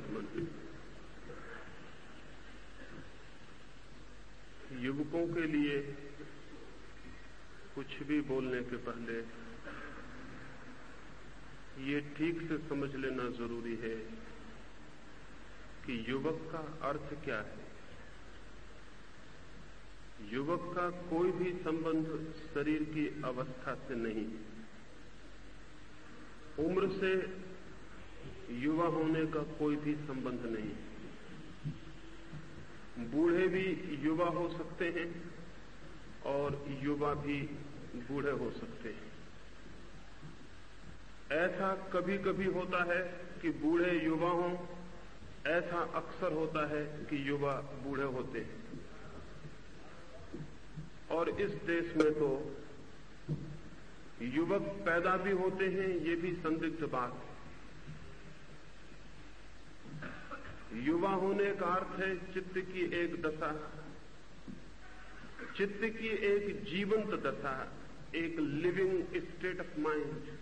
आत्मन युवकों के लिए कुछ भी बोलने के पहले ये ठीक से समझ लेना ज़रूरी है कि युवक का अर्थ क्या है। युवक का कोई भी संबंध शरीर की अवस्था से नहीं। उम्र से युवा होने का कोई भी संबंध नहीं। बूढ़े भी युवा हो सकते हैं और युवा भी बूढ़े हो सकते हैं। ऐसा कभी कभी होता है कि बूढ़े युवा हों, ऐसा अक्सर होता है कि युवा बूढ़े होते हैं। और इस देश में तो युवक पैदा भी होते हैं, ये भी संदिग्ध बात है। युवा होने का अर्थ है चित्त की एक दशा। चित्त की एक जीवंत दशा, एक लिविंग स्टेट ऑफ़ माइंड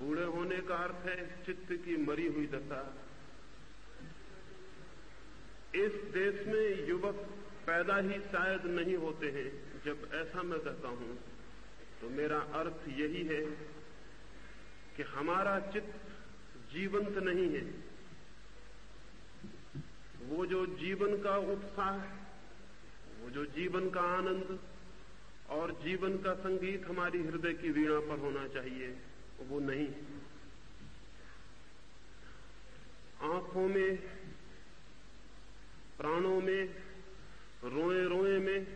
बूढ़े होने का अर्थ है चित्त की मरी हुई दशा। इस देश में युवक पैदा ही शायद नहीं होते हैं, जब ऐसा मैं कहता हूँ। तो मेरा अर्थ यही है कि हमारा चित्त जीवंत नहीं है। वो जो जीवन का उत्साह, वो जो जीवन का आनंद और जीवन का संगीत हमारी हृदय की वीणा पर होना चाहिए, वो नहीं। आँखों में, प्राणों में रोए रोए में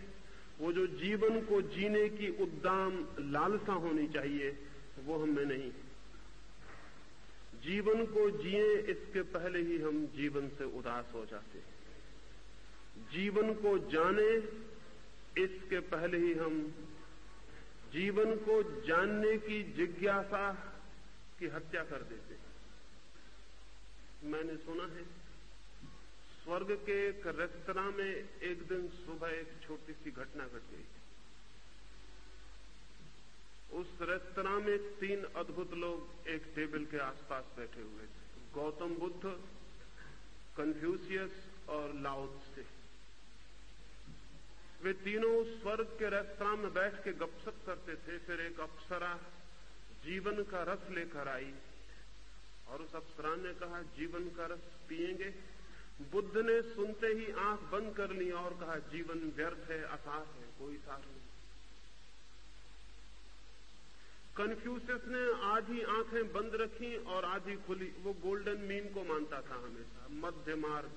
वो जो जीवन को जीने की उद्दाम लालसा होनी चाहिए, वो हमें नहीं। जीवन को जिए, इसके पहले ही हम जीवन से उदास हो जाते हैं। जीवन को जाने, इसके पहले ही हम जीवन को जानने की जिज्ञासा की हत्या कर देते हैं। मैंने सुना है, स्वर्ग के एक रेस्तरा में एक दिन सुबह एक छोटी सी घटना घट गई। उस रेस्तरा में तीन अद्भुत लोग एक टेबल के आसपास बैठे हुए थे। गौतम बुद्ध कन्फ्यूशियस और लाउस से। वे तीनों स्वर्ग के रेस्तरा में बैठ के गपशप करते थे। फिर एक अप्सरा जीवन का रस लेकर आई और उस अप्सरा ने कहा, जीवन का रस पिएँगे? बुद्ध ने सुनते ही आँख बंद कर ली और कहा, जीवन व्यर्थ है, असार है, कोई सार नहीं। कन्फ्यूशियस ने आधी आँखें बंद रखी और आधी खुली। वो गोल्डन मीन को मानता था हमेशा, मध्य मार्ग।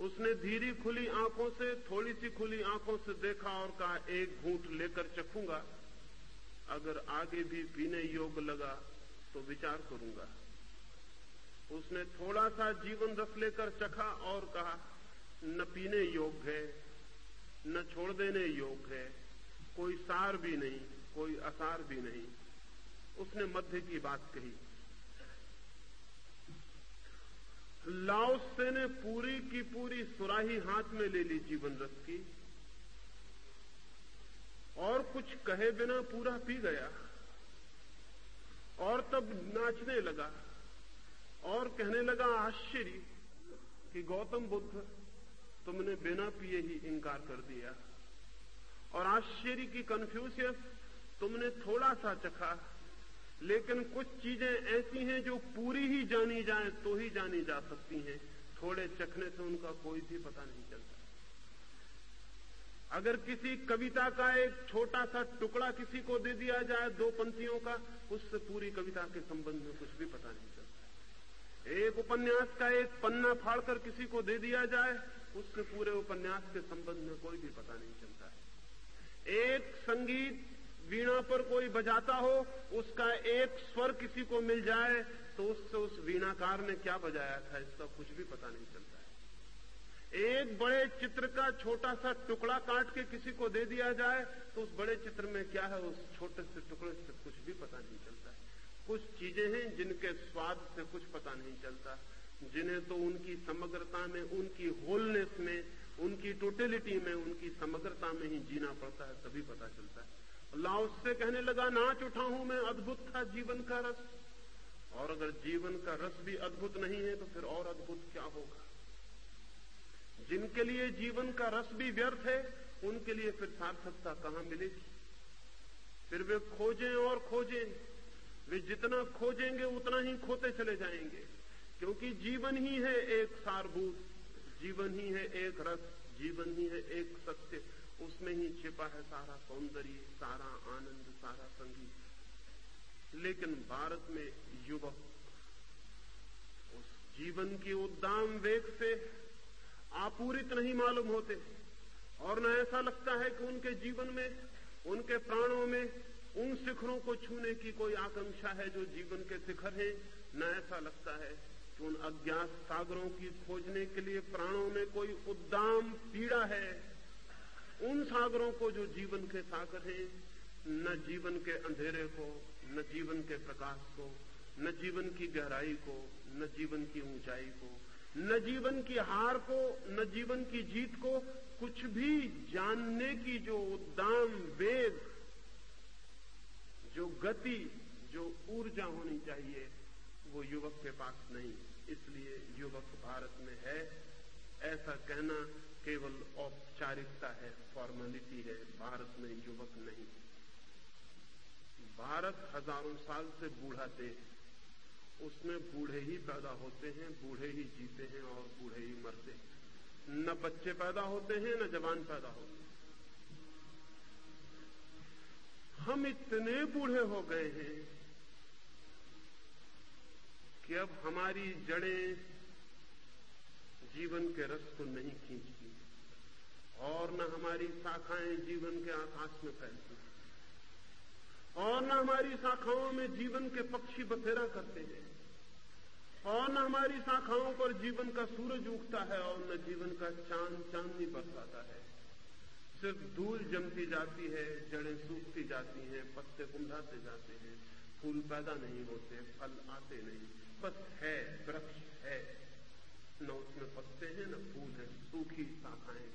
उसने धीरी खुली आँखों से, थोड़ी सी खुली आँखों से देखा और कहा, एक घूट लेकर चखूँगा। अगर आगे भी पीने योग लगा तो विचार करूँगा। उसने थोड़ा सा जीवन रस लेकर चखा और कहा, न पीने योग्य है, न छोड़ देने योग्य है, कोई सार भी नहीं। कोई असार भी नहीं। उसने मध्य की बात कही। लाओसे ने पूरी की पूरी सुराही हाथ में ले ली जीवन रस की। और कुछ कहे बिना पूरा पी गया। और तब नाचने लगा। और कहने लगा, आश्चर्य कि गौतम बुद्ध, तुमने बिना पिए ही इंकार कर दिया। और आश्चर्य की कन्फ्यूशियस तुमने थोड़ा सा चखा, लेकिन कुछ चीज़ें ऐसी हैं जो पूरी ही जानी जाए तो ही जानी जा सकती हैं। थोड़े चखने से उनका कोई भी पता नहीं चलता। अगर किसी कविता का एक छोटा सा टुकड़ा किसी को दे दिया जाए, दो पंक्तियों का, उससे पूरी कविता के संबंध में कुछ भी पता नहीं चलता। एक उपन्यास का एक पन्ना फाड़कर किसी को दे दिया जाए, उससे पूरे उपन्यास के संबंध में कोई भी पता नहीं चलता। एक संगीत वीणा पर कोई बजाता हो, उसका एक स्वर किसी को मिल जाए तो उससे उस वीणाकार ने क्या बजाया था, इसका कुछ भी पता नहीं चलता है। एक बड़े चित्र का छोटा सा टुकड़ा काट के किसी को दे दिया जाए तो उस बड़े चित्र में क्या है, उस छोटे से टुकड़े से कुछ भी पता नहीं चलता है। कुछ चीज़ें हैं जिनके स्वाद से कुछ पता नहीं चलता। जिन्हें तो उनकी समग्रता में, उनकी होलनेस में, उनकी टोटेलिटी में, उनकी समग्रता में ही जीना पड़ता है, तभी पता चलता है। लाओस से कहने लगा, नाच उठा हूँ मैं, अद्भुत था जीवन का रस। और अगर जीवन का रस भी अद्भुत नहीं है तो फिर और अद्भुत क्या होगा? जिनके लिए जीवन का रस भी व्यर्थ है, उनके लिए फिर सार्थकता कहाँ मिलेगी? फिर वे खोजें और खोजें। वे जितना खोजेंगे, उतना ही खोते चले जाएँगे। क्योंकि जीवन ही है एक सारभूत, जीवन ही है एक रस, जीवन ही है एक सत्य। उसमें ही छिपा है सारा सौंदर्य, सारा आनंद, सारा संगीत। लेकिन भारत में युवक उस जीवन की उद्दाम वेग से आपूरित नहीं मालूम होते। और न ऐसा लगता है कि उनके जीवन में, उनके प्राणों में, उन शिखरों को छूने की कोई आकांक्षा है जो जीवन के शिखर हैं। न ऐसा लगता है कि उन अज्ञात सागरों की खोजने के लिए प्राणों में कोई उद्दाम पीड़ा है। उन सागरों को जो जीवन के सागर हैं, न जीवन के अंधेरे को, न जीवन के प्रकाश को, न जीवन की गहराई को, न जीवन की ऊंचाई को, न जीवन की हार को, न जीवन की जीत को कुछ भी जानने की जो उद्दाम, वेग, जो गति, जो ऊर्जा होनी चाहिए, वो युवक के पास नहीं। इसलिए युवक भारत में है। ऐसा कहना केवल औपचारिकता है फॉर्मेलिटी है, भारत में युवक नहीं। भारत हज़ारों साल से बूढ़ा देश उसमें बूढ़े ही पैदा होते हैं, बूढ़े ही जीते हैं और बूढ़े ही मरते हैं। न बच्चे पैदा होते हैं, न जवान पैदा होते हैं। हम इतने बूढ़े हो गए हैं कि अब हमारी जड़ें जीवन के रस को नहीं खींचती और न हमारी शाखाएँ जीवन के आकाश में फैलती और न हमारी शाखाओं में जीवन के पक्षी बसेरा करते हैं। और न हमारी शाखाओं पर जीवन का सूरज उगता है और न जीवन का चाँद चांदनी बरसाता है। सिर्फ़ धूल जमती जाती है, जड़ें सूखती जाती हैं, पत्ते कुंधाते जाते हैं, फूल पैदा नहीं होते, फल आते नहीं। बस है, वृक्ष है। न उसमें पत्ते हैं, न फूल है, सूखी शाखाएँ।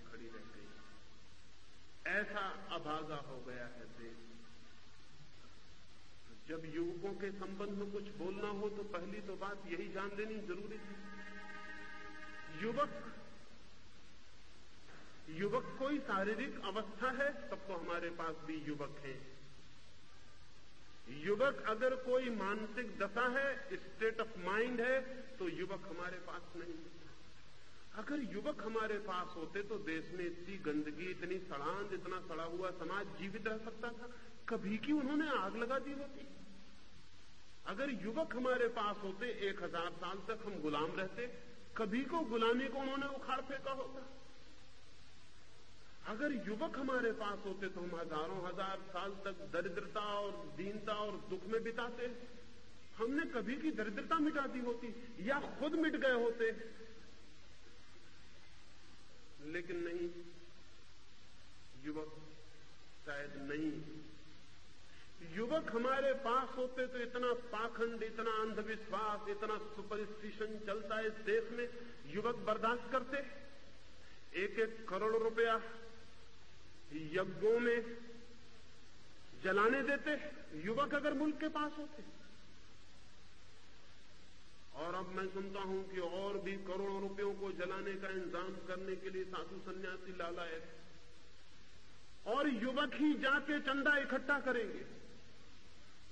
ऐसा अभागा हो गया है देश। जब युवकों के संबंध में कुछ बोलना हो तो पहली तो बात यही जान लेनी ज़रूरी है। युवक युवक कोई शारीरिक अवस्था है तब तो हमारे पास भी युवक है। युवक अगर कोई मानसिक दशा है स्टेट ऑफ़ माइंड है तो युवक हमारे पास नहीं अगर युवक हमारे पास होते तो देश में इतनी गंदगी, इतनी सड़ांध इतना सड़ा हुआ समाज जीवित रह सकता था। कभी की उन्होंने आग लगा दी होती? अगर युवक हमारे पास होते, एक हज़ार साल तक हम गुलाम रहते, कभी को गुलामी को उन्होंने उखाड़ फेंका होता? अगर युवक हमारे पास होते तो हम हज़ारों हज़ार साल तक दरिद्रता और दीनता और दुख में बिताते। हमने कभी की दरिद्रता मिटा दी होती या खुद मिट गए होते? लेकिन नहीं, युवक शायद नहीं। युवक हमारे पास होते तो इतना पाखंड, इतना अंधविश्वास, इतना सुपरस्टिशन चलता है इस देश में। युवक बर्दाश्त करते एक एक करोड़ रुपया यज्ञों में जलाने देते युवक अगर मुल्क के पास होते और अब मैं सुनता हूँ कि और भी करोड़ों रुपयों को जलाने का इंतज़ाम करने के लिए साधु सन्यासी लाला है। और युवक ही जाके चंदा इकट्ठा करेंगे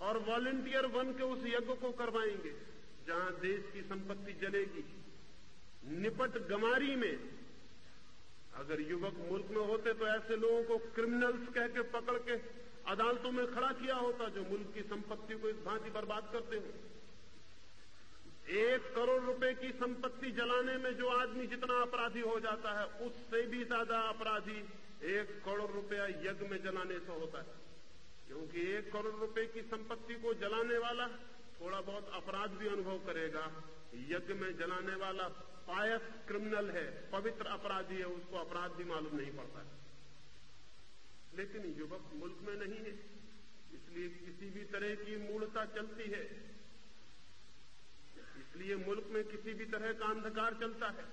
और वॉलेंटियर बन के उस यज्ञ को करवाएँगे, जहाँ देश की संपत्ति जलेगी। निपट गमारी में अगर युवक मुल्क में होते तो ऐसे लोगों को क्रिमिनल्स कह के पकड़ के अदालतों में खड़ा किया होता जो मुल्क की संपत्ति को इस भांति बर्बाद करते हो। एक करोड़ रुपए की संपत्ति जलाने में जो आदमी जितना अपराधी हो जाता है, उससे भी ज़्यादा अपराधी एक करोड़ रुपया यज्ञ में जलाने से होता है। क्योंकि एक करोड़ रुपए की संपत्ति को जलाने वाला थोड़ा बहुत अपराध भी अनुभव करेगा। यज्ञ में जलाने वाला पायस क्रिमिनल है, पवित्र अपराधी है, उसको अपराध भी मालूम नहीं पड़ता लेकिन युवक मुल्क में नहीं है, इसलिए किसी भी तरह की मूलता चलती है। इसलिए मुल्क में किसी भी तरह का अंधकार चलता है।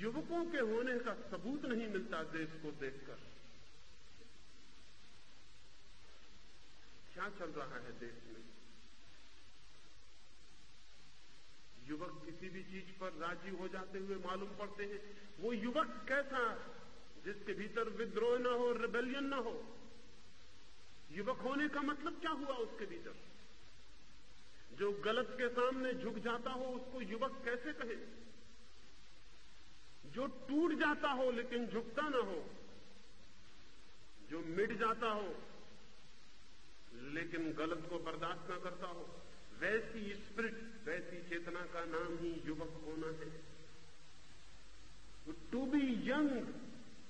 युवकों के होने का सबूत नहीं मिलता देश को देखकर। क्या चल रहा है देश में? युवक किसी भी चीज़ पर राज़ी हो जाते हुए मालूम पड़ते हैं। वो युवक कैसा, जिसके भीतर विद्रोह न हो रिबेलियन न हो? युवक होने का मतलब क्या हुआ उसके भीतर? जो गलत के सामने झुक जाता हो, उसको युवक कैसे कहे? जो टूट जाता हो, लेकिन झुकता ना हो, जो मिट जाता हो, लेकिन गलत को बर्दाश्त न करता हो, वैसी स्प्रिट, वैसी चेतना का नाम ही युवक होना है। टू बी यंग,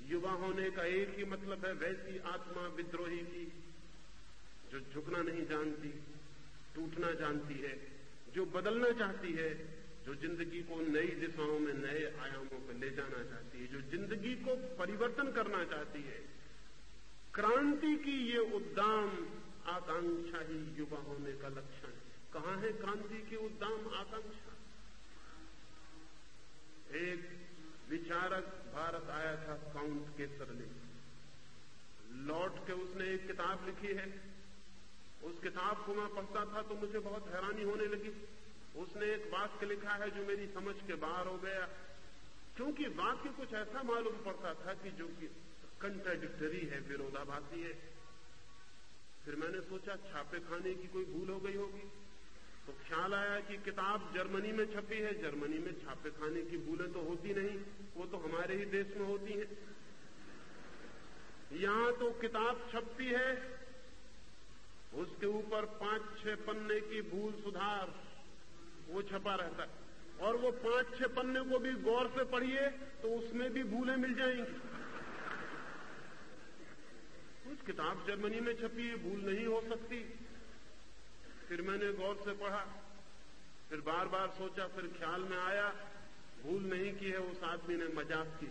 युवा होने का एक ही मतलब है, वैसी आत्मा विद्रोही की, जो झुकना नहीं जानती। टूटना जानती है, जो बदलना चाहती है, जो ज़िंदगी को नई दिशाओं में नए आयामों पर ले जाना चाहती है, जो ज़िंदगी को परिवर्तन करना चाहती है। क्रांति की ये उद्दाम आकांक्षा ही युवा होने का लक्षण है। कहाँ है क्रांति की उद्दाम आकांक्षा? एक विचारक भारत आया था काउंट केसर ने लौट के उसने एक किताब लिखी है। उस किताब को मैं पढ़ता था तो मुझे बहुत हैरानी होने लगी। उसने एक वाक्य लिखा है जो मेरी समझ के बाहर हो गया। क्योंकि वाक्य कुछ ऐसा मालूम पड़ता था कि जो कि कंट्राडिक्टरी है, विरोधाभासी है। फिर मैंने सोचा, छापे खाने की कोई भूल हो गई होगी। तो ख्याल आया कि किताब जर्मनी में छपी है। जर्मनी में छापे खाने की भूलें तो होती नहीं, वो तो हमारे ही देश में होती हैं। यहाँ तो किताब छपती है उसके ऊपर पाँच छह पन्ने की भूल सुधार, वो छपा रहता है। और वो पाँच छह पन्ने को भी गौर से पढ़िए तो उसमें भी भूलें मिल जाएँगी। कुछ किताब जर्मनी में छपी है भूल नहीं हो सकती। फिर मैंने गौर से पढ़ा, फिर बार बार सोचा, फिर ख्याल में आया, भूल नहीं की है उस आदमी ने मज़ाक की।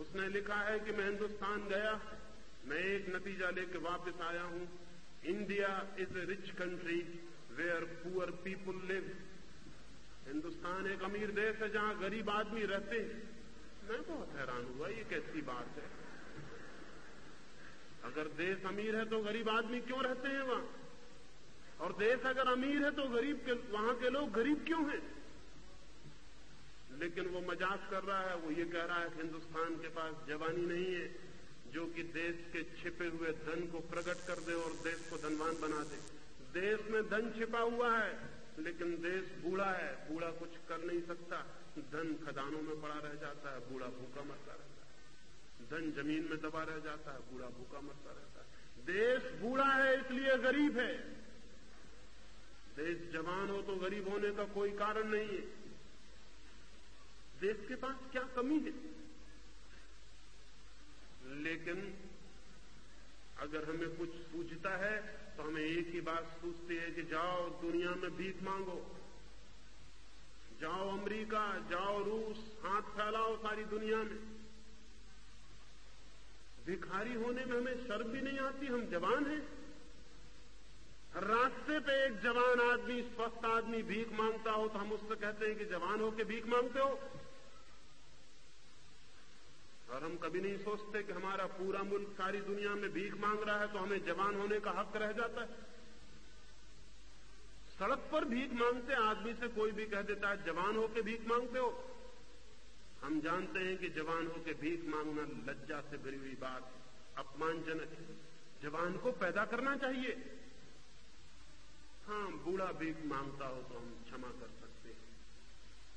उसने लिखा है कि मैं हिंदुस्तान गया, मैं एक नतीजा लेके वापस आया हूँ। India is a rich country where poor people live Hindustan एक अमीर देश है जहाँ गरीब आदमी रहते हैं मैं बहुत हैरान हुआ ये कैसी बात है अगर देश अमीर है तो गरीब आदमी क्यों रहते हैं वहाँ और देश अगर अमीर है तो गरीब के वहाँ के लोग गरीब क्यों हैं लेकिन वो मज़ाक कर रहा है वो ये कह रहा है कि हिंदुस्तान के पास जवानी नहीं है जो कि देश के छिपे हुए धन को प्रकट कर दे और देश को धनवान बना दे। देश में धन छिपा हुआ है, लेकिन देश बूढ़ा है। बूढ़ा कुछ कर नहीं सकता। धन खदानों में पड़ा रह जाता है, बूढ़ा भूखा मरता रहता है। धन ज़मीन में दबा रह जाता है, बूढ़ा भूखा मरता रहता है। देश बूढ़ा है इसलिए गरीब है। देश जवान हो तो गरीब होने का कोई कारण नहीं है। देश के पास क्या कमी है? लेकिन अगर हमें कुछ सूझता है तो हमें एक ही बात सूझती है कि जाओ दुनिया में भीख मांगो। जाओ अमेरिका, जाओ रूस, हाथ फैलाओ सारी दुनिया में। भिखारी होने में हमें शर्म भी नहीं आती, हम जवान हैं। रास्ते पे एक जवान आदमी, स्वस्थ आदमी भीख माँगता हो तो हम उससे कहते हैं कि जवान हो के भीख मांगते हो। और हम कभी नहीं सोचते कि हमारा पूरा मुल्क सारी दुनिया में भीख मांग रहा है तो हमें जवान होने का हक रह जाता है। सड़क पर भीख मांगते, आदमी से कोई भी कह देता है, जवान होके भीख मांगते हो। हम जानते हैं कि जवान होके भीख मांगना लज्जा से भरी हुई बात अपमानजनक है। जवान को पैदा करना चाहिए। हाँ बूढ़ा भीख माँगता हो तो हम क्षमा कर सकते हैं।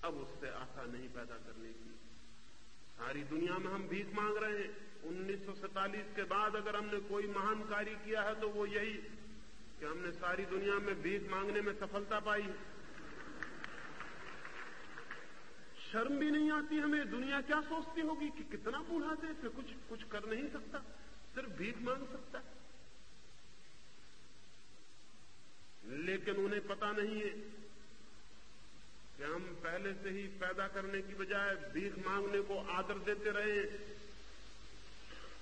अब उससे आशा नहीं पैदा करने की। सारी दुनिया में हम भीख मांग रहे हैं। उन्नीस सौ सैंतालीस के बाद अगर हमने कोई महान कार्य किया है तो वो यही कि हमने सारी दुनिया में भीख मांगने में सफलता पाई शर्म भी नहीं आती हमें। दुनिया क्या सोचती होगी कि कितना बूढ़ा दे फिर कुछ कुछ कर नहीं सकता, सिर्फ़ भीख मांग सकता लेकिन उन्हें पता नहीं है कि हम पहले से ही पैदा करने की बजाय भीख मांगने को आदर देते रहे।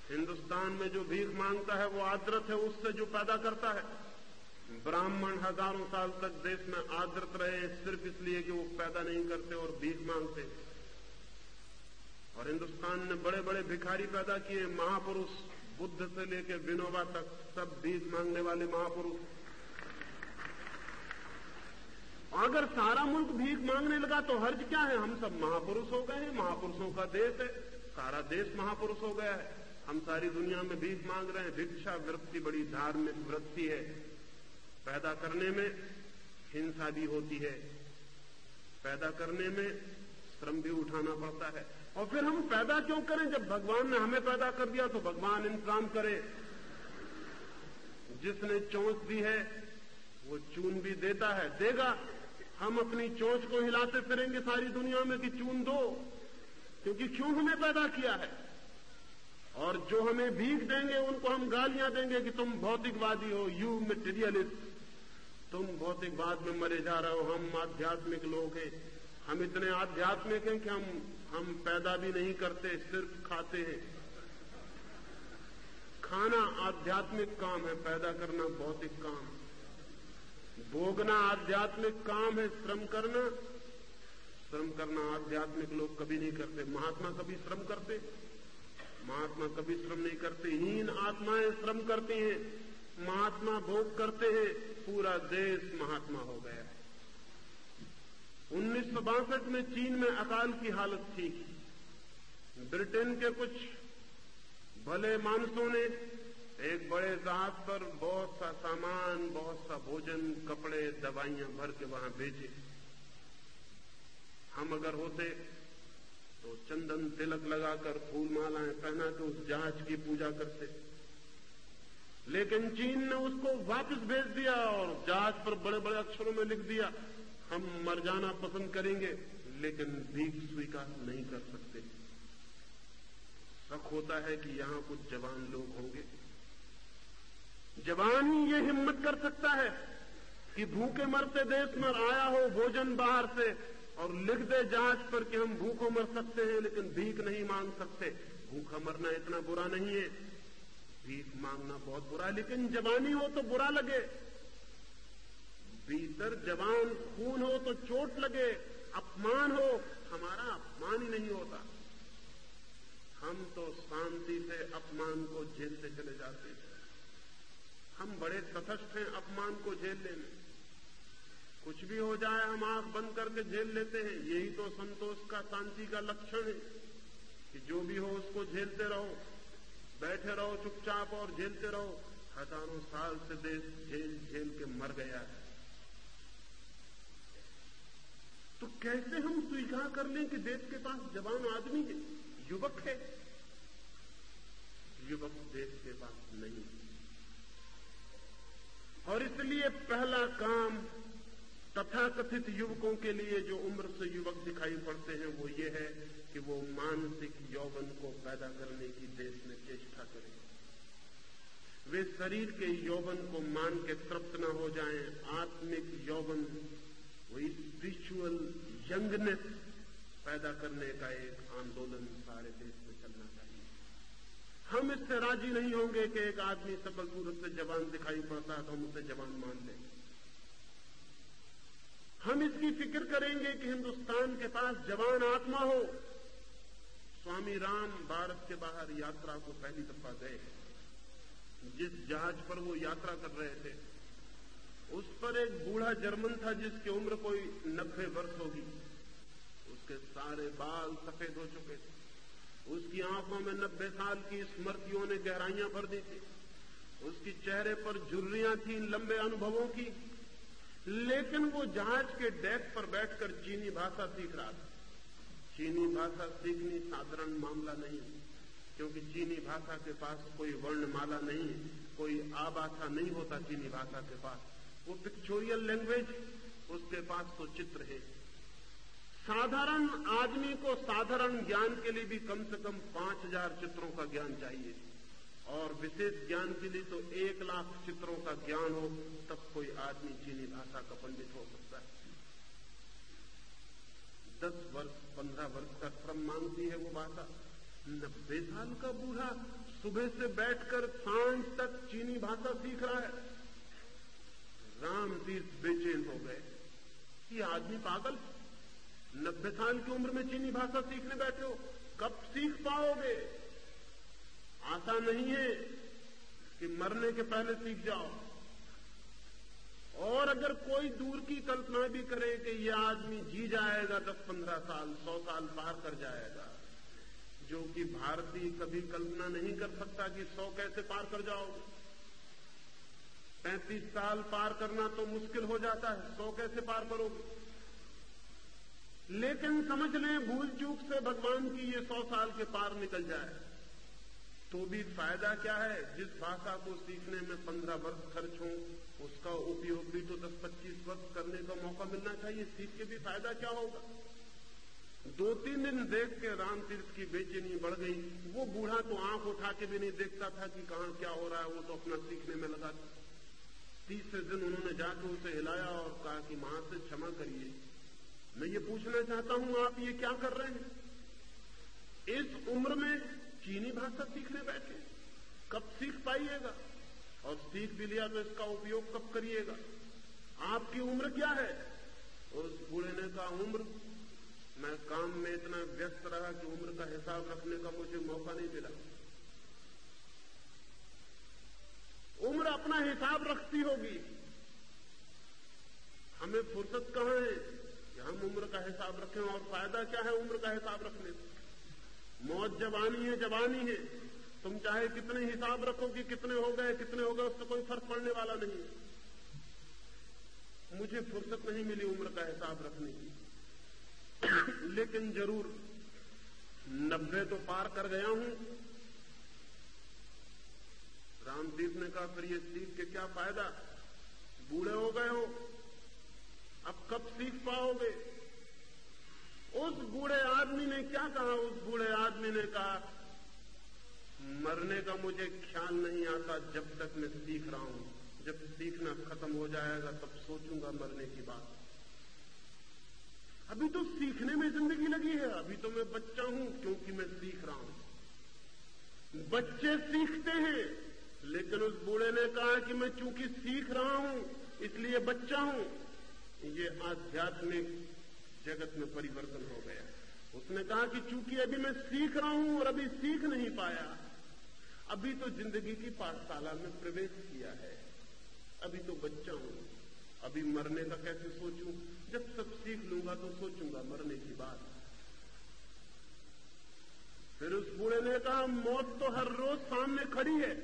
हिंदुस्तान में जो भीख माँगता है, वो आदरत है, उससे जो पैदा करता है। ब्राह्मण हज़ारों साल तक देश में आदरत रहे, सिर्फ़ इसलिए कि वो पैदा नहीं करते और भीख मांगते। और हिंदुस्तान ने बड़े बड़े भिखारी पैदा किए, महापुरुष, बुद्ध से लेकर विनोबा तक, सब भीख मांगने वाले महापुरुष। अगर सारा मुल्क भीख मांगने लगा तो हर्ज क्या है? हम सब महापुरुष हो गए हैं, महापुरुषों का देश है। सारा देश महापुरुष हो गया है। हम सारी दुनिया में भीख मांग रहे हैं। भिक्षा वृत्ति बड़ी धार्मिक वृत्ति है। पैदा करने में हिंसा भी होती है। पैदा करने में श्रम भी उठाना पड़ता है। और फिर हम पैदा क्यों करें? जब भगवान ने हमें पैदा कर दिया तो भगवान इंतज़ाम करे। जिसने चोंच दी है, वो चून भी देता है। देगा हम अपनी चोंच को हिलाते फिरेंगे सारी दुनिया में कि चून दो, क्योंकि क्यों हमें पैदा किया है? और जो हमें भीख देंगे, उनको हम गालियाँ देंगे कि तुम भौतिकवादी हो यू मटेरियलिस्ट तुम भौतिकवाद में मरे जा रहे हो, हम आध्यात्मिक लोग हैं। हम इतने आध्यात्मिक हैं कि हम हम पैदा भी नहीं करते, सिर्फ़ खाते हैं। खाना आध्यात्मिक काम है, पैदा करना भौतिक काम। भोगना आध्यात्मिक काम है श्रम करना। श्रम करना आध्यात्मिक लोग कभी नहीं करते। महात्मा कभी श्रम करते। महात्मा कभी श्रम नहीं करते। हीन आत्माएँ श्रम करती हैं। महात्मा भोग करते हैं। पूरा देश महात्मा हो गया। है उन्नीस सौ बासठ में चीन में अकाल की हालत थी ब्रिटेन के कुछ भले मानसों ने एक बड़े जहाज़ पर बहुत सा सामान, बहुत सा भोजन, कपड़े, दवाइयाँ भर के वहाँ भेजे। हम अगर होते तो चंदन तिलक लगाकर फूल मालाएँ पहना के उस जहाज़ की पूजा करते। लेकिन चीन ने उसको वापस भेज दिया और जहाज़ पर बड़े बड़े अक्षरों में लिख दिया, हम मर जाना पसंद करेंगे, लेकिन भीख स्वीकार नहीं कर सकते। शक होता है कि यहाँ कुछ जवान लोग होंगे। जवान ही ये हिम्मत कर सकता है कि भूखे मरते देश में आया हो भोजन बाहर से और लिख दे जहाज़ पर कि हम भूखों मर सकते हैं, लेकिन भीख नहीं मांग सकते। भूखा मरना इतना बुरा नहीं है। भीख मांगना बहुत बुरा है, लेकिन जवानी हो तो बुरा लगे। भीतर जवान खून हो तो चोट लगे, अपमान हो, हमारा अपमान ही नहीं होता। हम तो शांति से अपमान को झेलते चले जाते हैं। हम बड़े तथस्थ हैं, अपमान को झेलने में कुछ भी हो जाए, हम आँख बंद करके झेल लेते हैं। यही तो संतोष का, शांति का लक्षण है कि जो भी हो, उसको झेलते रहो। बैठे रहो, चुपचाप और झेलते रहो। हज़ारों साल से देश झेल झेल के मर गया है। तो कैसे हम स्वीकार कर लें कि देश के पास जवान आदमी है, युवक है? युवक देश के पास नहीं और इसलिए पहला काम तथाकथित युवकों के लिए जो उम्र से युवक दिखाई पड़ते हैं, वो ये है कि वो मानसिक यौवन को पैदा करने की देश में चेष्टा करें। वे शरीर के यौवन को मान के तृप्त न हो जाएँ। आत्मिक यौवन, वो स्पिरिचुअल यंगनेस पैदा करने का एक आंदोलन सारे देश हम इससे राज़ी नहीं होंगे कि एक आदमी सबल सूरत से जवान दिखाई पड़ता है तो हम उसे जवान मान लें। हम इसकी फ़िक्र करेंगे कि हिंदुस्तान के पास जवान आत्मा हो। स्वामी राम भारत के बाहर यात्रा को पहली दफ़ा गए। जिस जहाज़ पर वो यात्रा कर रहे थे, उस पर एक बूढ़ा जर्मन था जिसकी उम्र कोई नब्बे वर्ष होगी। उसके सारे बाल सफ़ेद हो चुके थे। उसकी आँखों में नब्बे साल की स्मृतियों ने गहराइयाँ भर दी थी। उसकी चेहरे पर झुर्रियाँ थी लंबे अनुभवों की। लेकिन वो जहाज़ के डेक पर बैठकर चीनी भाषा सीख रहा था। चीनी भाषा सीखनी साधारण मामला नहीं क्योंकि चीनी भाषा के पास कोई वर्णमाला नहीं है, कोई आभाषा नहीं होता चीनी भाषा के पास। वो पिक्चोरियल लैंग्वेज, उसके पास तो चित्र है। साधारण आदमी को साधारण ज्ञान के लिए भी कम से कम पाँच हज़ार चित्रों का ज्ञान चाहिए। और विशेष ज्ञान के लिए तो एक लाख चित्रों का ज्ञान हो, तब कोई आदमी चीनी भाषा का पंडित हो सकता है। दस वर्ष, पंद्रह वर्ष का क्रम मांगती है वो भाषा। नब्बे साल का बूढ़ा सुबह से बैठकर साँझ तक चीनी भाषा सीख रहा है। राम तीर्थ बेचैन हो गए। कि आदमी पागल? नब्बे साल की उम्र में चीनी भाषा सीखने बैठे हो, कब सीख पाओगे? आशा नहीं है कि मरने के पहले सीख जाओ। और अगर कोई दूर की कल्पना भी करे कि यह आदमी जी जाएगा दस पंद्रह साल, सौ साल पार कर जाएगा। जो कि भारतीय कभी कल्पना नहीं कर सकता कि सौ कैसे पार कर जाओगे। पैंतीस साल पार करना तो मुश्किल हो जाता है, सौ कैसे पार करोगे? लेकिन समझ लें भूल चूक से भगवान की ये सौ साल के पार निकल जाए तो भी फ़ायदा क्या है? जिस भाषा को सीखने में पंद्रह वर्ष खर्च हो, उसका उपयोग भी तो दस पच्चीस वर्ष करने का मौका मिलना चाहिए। सीख के भी फ़ायदा क्या होगा? दो तीन दिन देख के राम तीर्थ की बेचैनी बढ़ गई। वो बूढ़ा तो आँख उठा के भी नहीं देखता था कि कहा क्या हो रहा है, वो तो अपना सीखने में लगा तीसरे दिन उन्होंने जाकर उसे हिलाया और कहा कि माँ से क्षमा करिए। मैं ये पूछना चाहता हूँ, आप ये क्या कर रहे हैं? इस उम्र में चीनी भाषा सीखने बैठे। कब सीख पाइएगा? और सीख भी लिया तो इसका उपयोग कब करिएगा? आपकी उम्र क्या है? उस बूढ़े ने कहा, उम्र? मैं काम में इतना व्यस्त रहा कि उम्र का हिसाब रखने का मुझे मौका नहीं मिला। उम्र अपना हिसाब रखती होगी। हमें फुर्सत कहाँ है? हम उम्र का हिसाब रखें और फ़ायदा क्या है उम्र का हिसाब रखने मौत जवानी है जवानी है। तुम चाहे कितने हिसाब रखो कि कितने हो गए, कितने हो गए, उससे कोई फ़र्क पड़ने वाला नहीं है। मुझे फुर्सत नहीं मिली उम्र का हिसाब रखने की। लेकिन ज़रूर नब्बे तो पार कर गया हूँ। रामदीप ने कहा, फिर ये सीख के क्या फ़ायदा? बूढ़े हो गए हो। अब कब सीख पाओगे? उस बूढ़े आदमी ने क्या कहा? उस बूढ़े आदमी ने कहा, मरने का मुझे ख्याल नहीं आता जब तक मैं सीख रहा हूँ। जब सीखना खत्म हो जाएगा, तब सोचूँगा मरने की बात। अभी तो सीखने में ज़िंदगी लगी है। अभी तो मैं बच्चा हूँ, क्योंकि मैं सीख रहा हूँ। बच्चे सीखते हैं, लेकिन उस बूढ़े ने कहा कि मैं चूँकि सीख रहा हूँ, इसलिए बच्चा हूँ। ये आध्यात्मिक जगत में परिवर्तन हो गया। उसने कहा कि चूँकि अभी मैं सीख रहा हूँ और अभी सीख नहीं पाया, अभी तो ज़िंदगी की पाठशाला में प्रवेश किया है। अभी तो बच्चा हूँ। अभी मरने का कैसे सोचूं? जब सब सीख लूँगा तो सोचूँगा मरने की बात। फिर उस बूढ़े ने कहा, मौत तो हर रोज सामने खड़ी है।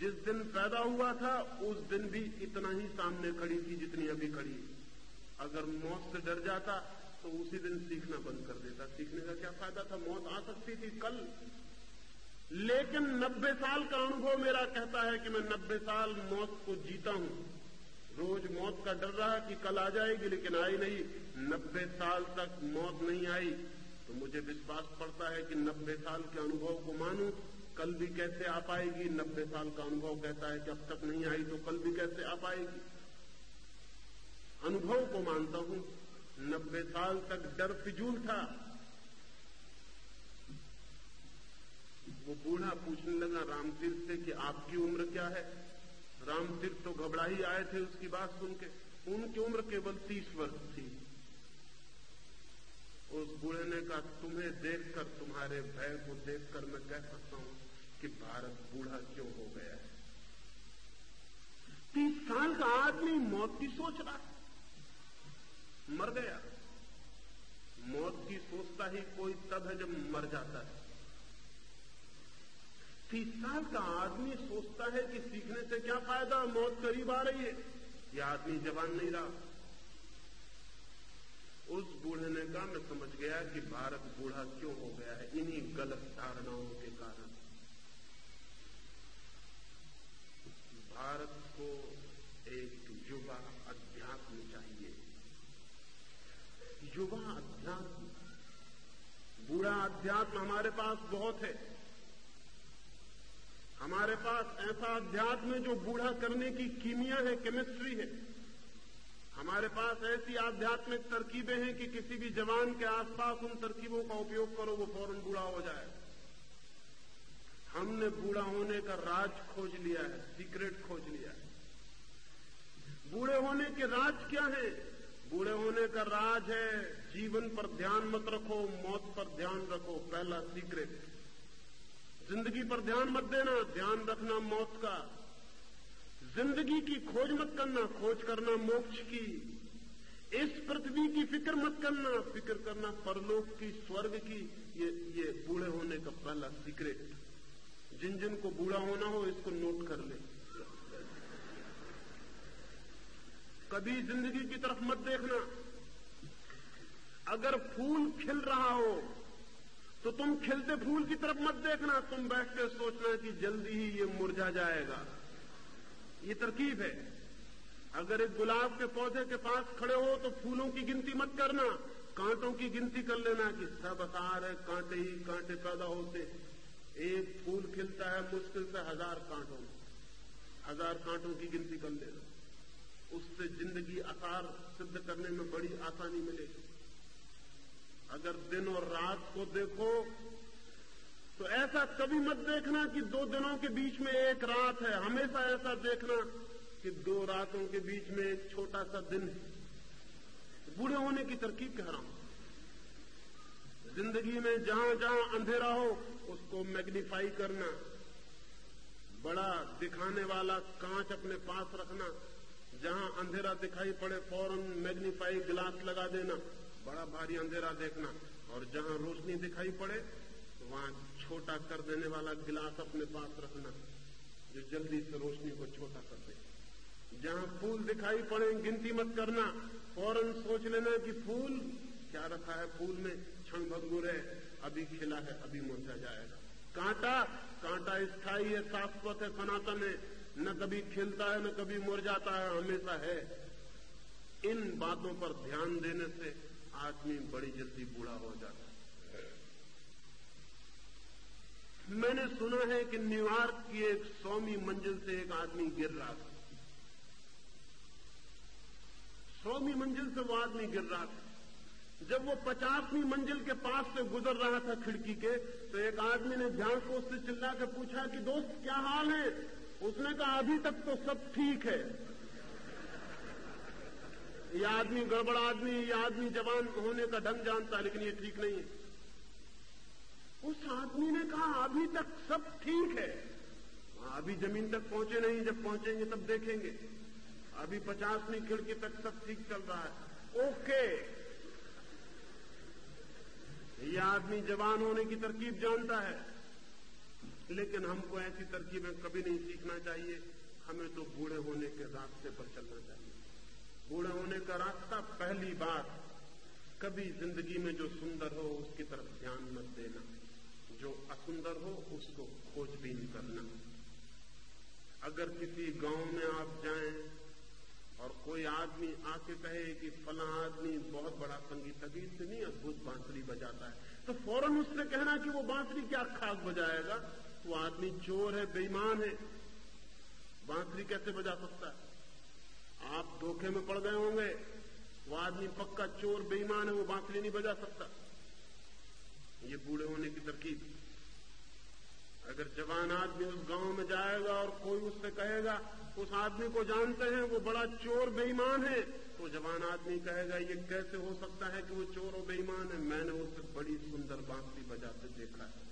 जिस दिन पैदा हुआ था, उस दिन भी इतना ही सामने खड़ी थी जितनी अभी खड़ी अगर मौत से डर जाता तो उसी दिन सीखना बंद कर देता। सीखने का क्या फ़ायदा था? मौत आ सकती थी कल। लेकिन नब्बे साल का अनुभव मेरा कहता है कि मैं नब्बे साल मौत को जीता हूँ। रोज मौत का डर रहा कि कल आ जाएगी, लेकिन आई नहीं। नब्बे साल तक मौत नहीं आई। तो मुझे विश्वास पड़ता है कि नब्बे साल के अनुभव को मानूं, कल भी कैसे आ पाएगी? नब्बे साल का अनुभव कहता है कि अब तक नहीं आई तो कल भी कैसे आ पाएगी? अनुभव को मानता हूँ। नब्बे साल तक डर फिजूल था। वो बूढ़ा पूछने लगा रामतीर्थ से कि आपकी उम्र क्या है? रामतीर्थ तो घबरा ही आए थे उसकी बात सुन के। उनकी उम्र केवल तीस वर्ष थी। उस बूढ़े ने कहा, तुम्हें देखकर, तुम्हारे भय को देखकर मैं कह सकता हूँ कि भारत बूढ़ा क्यों हो गया है? तीस साल का आदमी मौत की सोच रहा मर गया। मौत की सोचता ही कोई तब है जब मर जाता है। तीस साल का आदमी सोचता है कि सीखने से क्या फ़ायदा, मौत करीब आ रही है। यह आदमी जवान नहीं रहा। उस बूढ़े ने कहा, मैं समझ गया कि भारत बूढ़ा क्यों हो गया है, इन्हीं गलत धारणाओं के कारण। भारत को एक युवा अध्यात्म चाहिए युवा अध्यात्म। बूढ़ा अध्यात्म हमारे पास बहुत है। हमारे पास ऐसा अध्यात्म है जो बूढ़ा करने की कीमिया है केमिस्ट्री है। हमारे पास ऐसी आध्यात्मिक तरकीबें हैं कि किसी भी जवान के आसपास उन तरकीबों का उपयोग करो, वो फ़ौरन बूढ़ा हो जाए। हमने बूढ़ा होने का राज खोज लिया है सीक्रेट खोज लिया है। बूढ़े होने के राज क्या है? बूढ़े होने का राज है। जीवन पर ध्यान मत रखो, मौत पर ध्यान रखो, पहला सीक्रेट ज़िंदगी पर ध्यान मत देना, ध्यान रखना मौत का। ज़िंदगी की खोज मत करना, खोज करना मोक्ष की। इस पृथ्वी की फ़िक्र मत करना, फ़िक्र करना परलोक की, स्वर्ग की। ये ये बूढ़े होने का पहला सीक्रेट जिन जिन को बूढ़ा होना हो, इसको नोट कर ले। कभी ज़िंदगी की तरफ़ मत देखना। अगर फूल खिल रहा हो तो तुम खिलते फूल की तरफ़ मत देखना। तुम बैठ के सोचना कि जल्दी ही ये मुरझा जाएगा। ये तरकीब है। अगर एक गुलाब के पौधे के पास खड़े हो तो फूलों की गिनती मत करना। कांटों की गिनती कर लेना कि सब असार है, कांटे ही कांटे पैदा होते एक फूल खिलता है, मुश्किल से हज़ार कांटों हज़ार कांटों की गिनती कर लेना। उससे ज़िंदगी आकार सिद्ध करने में बड़ी आसानी मिलेगी। अगर दिन और रात को देखो तो ऐसा कभी मत देखना कि दो दिनों के बीच में एक रात है। हमेशा ऐसा देखना कि दो रातों के बीच में एक छोटा सा दिन है। बूढ़े होने की तरकीब कह रहा हूँ। ज़िंदगी में जहाँ जहाँ अंधेरा हो, उसको मैग्नीफाई करना, बड़ा दिखाने वाला कांच अपने पास रखना जहाँ अंधेरा दिखाई पड़े, फ़ौरन मैग्नीफाई ग्लास लगा देना। बड़ा भारी अंधेरा देखना। और जहाँ रोशनी दिखाई पड़े तो वहाँ छोटा कर देने वाला गिलास अपने पास रखना, जो जल्दी से रोशनी को छोटा कर दे। जहाँ फूल दिखाई पड़े, गिनती मत करना। फ़ौरन सोच लेना कि फूल, क्या रखा है फूल में? क्षण भंगुर है, अभी खिला है, अभी मुरझा जाएगा। कांटा कांटा स्थायी है शाश्वत है, सनातन है। न कभी खिलता है, न कभी मुरझाता है, हमेशा है। इन बातों पर ध्यान देने से आदमी बड़ी जल्दी बूढ़ा हो जाता है। मैंने सुना है कि न्यूयॉर्क की एक सौवीं मंजिल से एक आदमी गिर रहा था। सौवीं मंजिल से वो आदमी गिर रहा था। जब वो पचासवीं मंजिल के पास से गुजर रहा था खिड़की के तो एक आदमी ने ध्यान को उससे चिल्ला कर पूछा कि, दोस्त, क्या हाल है? उसने कहा, अभी तक तो सब ठीक है। ये आदमी, गड़बड़ आदमी, ये आदमी जवान होने का ढंग जानता है, लेकिन ये ठीक नहीं है। उस आदमी ने कहा, अभी तक सब ठीक है। अभी ज़मीन तक पहुँचे नहीं, जब पहुँचेंगे तब देखेंगे। अभी पचासवीं खिड़की तक सब ठीक चल रहा है। ओके। ये आदमी जवान होने की तरकीब जानता है। लेकिन हमको ऐसी तरकीबें कभी नहीं सीखना चाहिए। हमें तो बूढ़े होने के रास्ते पर चलना चाहिए। बूढ़े होने का रास्ता पहली बात, कभी ज़िंदगी में जो सुंदर हो उसकी तरफ़ ध्यान मत देना। जो असुंदर हो उसको खोजबीन करना। अगर किसी गाँव में आप जाएँ और कोई आदमी आके कहे कि फला आदमी बहुत बड़ा संगीत संगीतज्ञ इतनी अद्भुत बांसुरी बजाता है तो फ़ौरन उससे कहना कि वो बांसुरी क्या खाक बजाएगा? वो आदमी चोर है, बेईमान है। बांसुरी कैसे बजा सकता है? आप धोखे में पड़ गए होंगे। वो आदमी पक्का चोर, बेईमान है, वो बांसुरी नहीं बजा सकता। ये बूढ़े होने की तरकीब। अगर जवान आदमी उस गाँव में जाएगा और कोई उससे कहेगा, उस आदमी को जानते हैं, वो बड़ा चोर, बेईमान है तो जवान आदमी कहेगा, ये कैसे हो सकता है कि वो चोर और बेईमान है? मैंने उसे बड़ी सुंदर बांसुरी बजाते देखा है।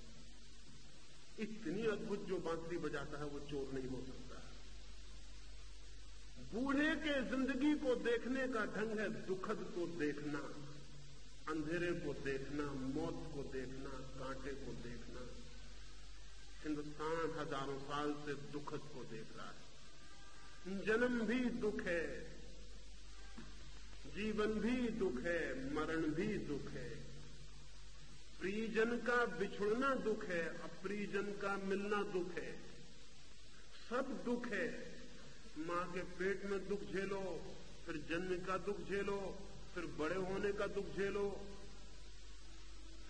इतनी अद्भुत जो बांसुरी बजाता है, वो चोर नहीं हो सकता। बूढ़े के ज़िंदगी को देखने का ढंग है दुखद को देखना, अंधेरे को देखना, मौत को देखना, कांटे को देखना। हिंदुस्तान हज़ारों साल से दुखद को देख रहा है। जन्म भी दुख है, जीवन भी दुख है, मरण भी दुख है। प्रियजन का बिछुड़ना दुख है अप्रियजन का मिलना दुख है। सब दुख है। माँ के पेट में दुख झेलो, फिर जन्म का दुख झेलो, फिर बड़े होने का दुख झेलो,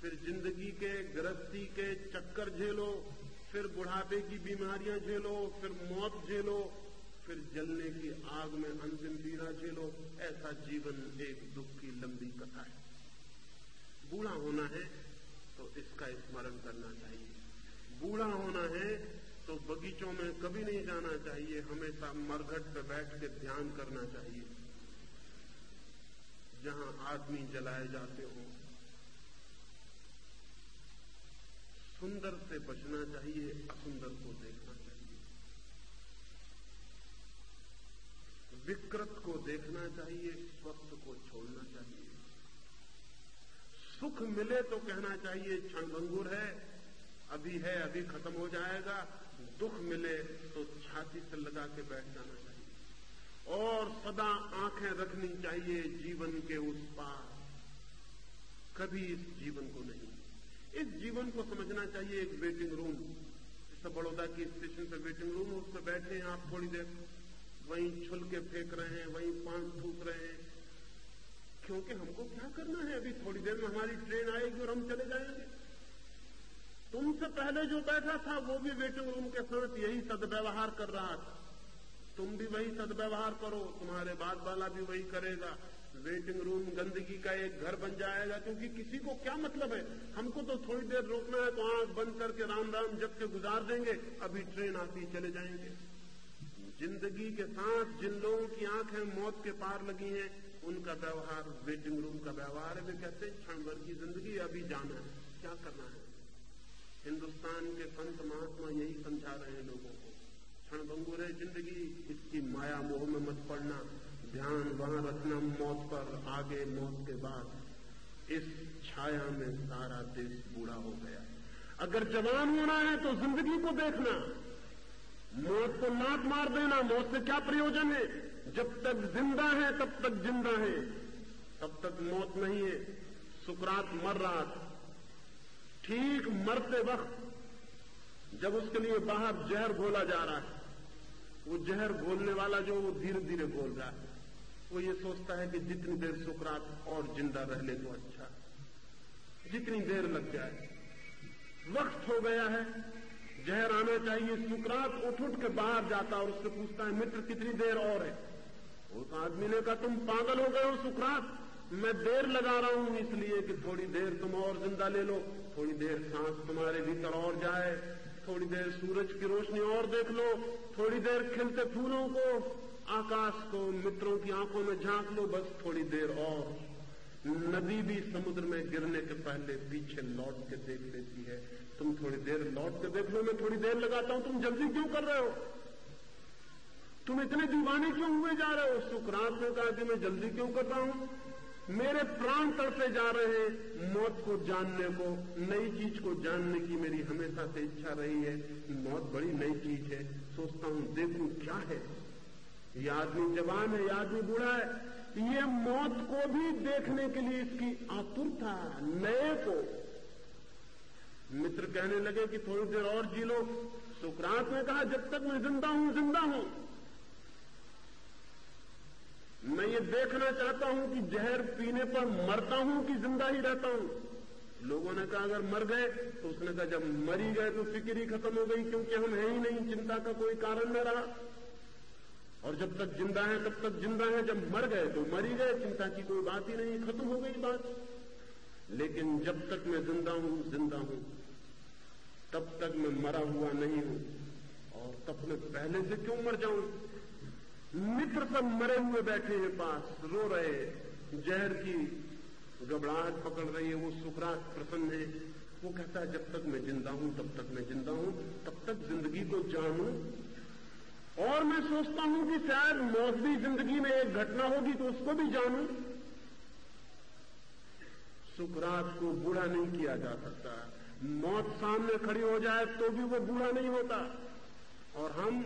फिर ज़िंदगी के गृहस्थी के चक्कर झेलो, फिर बुढ़ापे की बीमारियाँ झेलो, फिर मौत झेलो, फिर जलने की आग में अंतिम पीड़ा झेलो। ऐसा जीवन एक दुख की लंबी कथा है। बूढ़ा होना है तो इसका स्मरण करना चाहिए। बूढ़ा होना है तो बगीचों में कभी नहीं जाना चाहिए। हमेशा मरघट पर बैठ के ध्यान करना चाहिए। जहाँ आदमी जलाए जाते हो। सुंदर से बचना चाहिए, असुंदर को देखना चाहिए। विकृत को देखना चाहिए, स्वस्थ को छोड़ना चाहिए। सुख मिले तो कहना चाहिए, क्षणभंगुर है अभी है, अभी खत्म हो जाएगा, दुख मिले तो छाती से लगा के बैठ जाना चाहिए। और सदा आँखें रखनी चाहिए जीवन के उस पार। कभी इस जीवन को नहीं। इस जीवन को समझना चाहिए एक वेटिंग रूम जैसे बड़ौदा की स्टेशन पर वेटिंग रूम उस पर बैठे हैं आप थोड़ी देर। वहीं छुल के फेंक रहे हैं, वहीं पान थूक रहे हैं। क्योंकि हमको क्या करना है? अभी थोड़ी देर में हमारी ट्रेन आएगी और हम चले जाएँगे। तुमसे पहले जो बैठा था, वो भी वेटिंग रूम के साथ यही सदव्यवहार कर रहा था। तुम भी वही सदव्यवहार करो, तुम्हारे बाद वाला भी वही करेगा। वेटिंग रूम गंदगी का एक घर बन जाएगा, क्योंकि किसी को क्या मतलब है? हमको तो थोड़ी देर रोकना है तो आँख बंद करके राम राम जब के गुजार देंगे, अभी ट्रेन आती चले जाएँगे। ज़िंदगी के साथ जिन लोगों की आँखें मौत के पार लगी हैं, उनका व्यवहार वेटिंग रूम का व्यवहार है। वे कहते हैं, क्षण भर की ज़िंदगी, अभी जाना है। क्या करना है? हिंदुस्तान के संत महात्मा यही समझा रहे हैं लोगों को। क्षण भंगुर है ज़िंदगी, इसकी माया मोह में मत पड़ना। ध्यान वहाँ रखना मौत पर, आगे मौत के बाद। इस छाया में सारा देश बूढ़ा हो गया। अगर जवान होना है तो ज़िंदगी को देखना। मौत को नाक मार देना, मौत से क्या प्रयोजन है? जब तक ज़िंदा है, तब तक ज़िंदा है। तब तक मौत नहीं है। सुकरात मर रहा था। ठीक मरते वक्त जब उसके लिए बाहर जहर घोला जा रहा है, वो जहर घोलने वाला जो वो धीरे धीरे घोल रहा है, वो ये सोचता है कि जितनी देर सुकरात और ज़िंदा रह ले तो अच्छा जितनी देर लग जाए। वक्त हो गया है, जहर आना चाहिए, सुकरात उठ उठ के बाहर जाता और उससे पूछता है, मित्र, कितनी देर और है? उस आदमी ने कहा, तुम पागल हो गए हो, सुकरात। मैं देर लगा रहा हूँ, इसलिए कि थोड़ी देर तुम और ज़िंदा ले लो। थोड़ी देर सांस तुम्हारे भीतर और जाए, थोड़ी देर सूरज की रोशनी और देख लो, थोड़ी देर खिलते फूलों को, आकाश को, मित्रों की आँखों में झाँक लो, बस थोड़ी देर और। नदी भी समुद्र में गिरने के पहले पीछे लौट के देख लेती है। तुम थोड़ी देर लौट के देख लो मैं थोड़ी देर लगाता हूँ, तुम जल्दी क्यों कर रहे हो? तुम इतने दीवाने क्यों हुए जा रहे हो? सुखरात ने कहा कि मैं जल्दी क्यों कर रहा हूँ? मेरे प्राण तड़पे जा रहे हैं। मौत को जानने को, नई चीज़ को जानने की मेरी हमेशा से इच्छा रही है। मौत बड़ी नई चीज़ है। सोचता हूँ, देखूँ क्या है। ये आदमी जवान है, ये आदमी बूढ़ा है। ये मौत को भी देखने के लिए इसकी आतुरता नए को। मित्र कहने लगे कि थोड़ी देर और जी लो। सुकरात ने कहा, जब तक मैं ज़िंदा हूँ ज़िंदा हूँ। मैं ये देखना चाहता हूँ कि जहर पीने पर मरता हूँ कि ज़िंदा ही रहता हूँ? लोगों ने कहा, अगर मर गए तो उसने कहा, जब मरी गए तो फ़िक्र ही खत्म हो गई, क्योंकि हम है ही नहीं, चिंता का कोई कारण न रहा। और जब तक ज़िंदा है, तब तक ज़िंदा है, जब मर गए तो मरी गए, चिंता की कोई बात ही नहीं, खत्म हो गई बात। लेकिन जब तक मैं ज़िंदा हूँ ज़िंदा हूँ, तब तक मैं मरा हुआ नहीं हूँ, और तब मैं पहले से क्यों मर जाऊँ? मित्र सब मरे हुए बैठे हैं पास, रो रहे जहर की घबराहट पकड़ रही है, वो सुखरात प्रसन्न है। वो कहता है, जब तक मैं ज़िंदा हूँ, तब तक मैं ज़िंदा हूँ, तब तक ज़िंदगी को जानू। और मैं सोचता हूँ कि शायद भी ज़िंदगी में एक घटना होगी तो उसको भी जानू। सुखरात को बूढ़ा नहीं किया जा सकता। मौत सामने खड़ी हो जाए तो भी वो बूढ़ा नहीं होता। और हम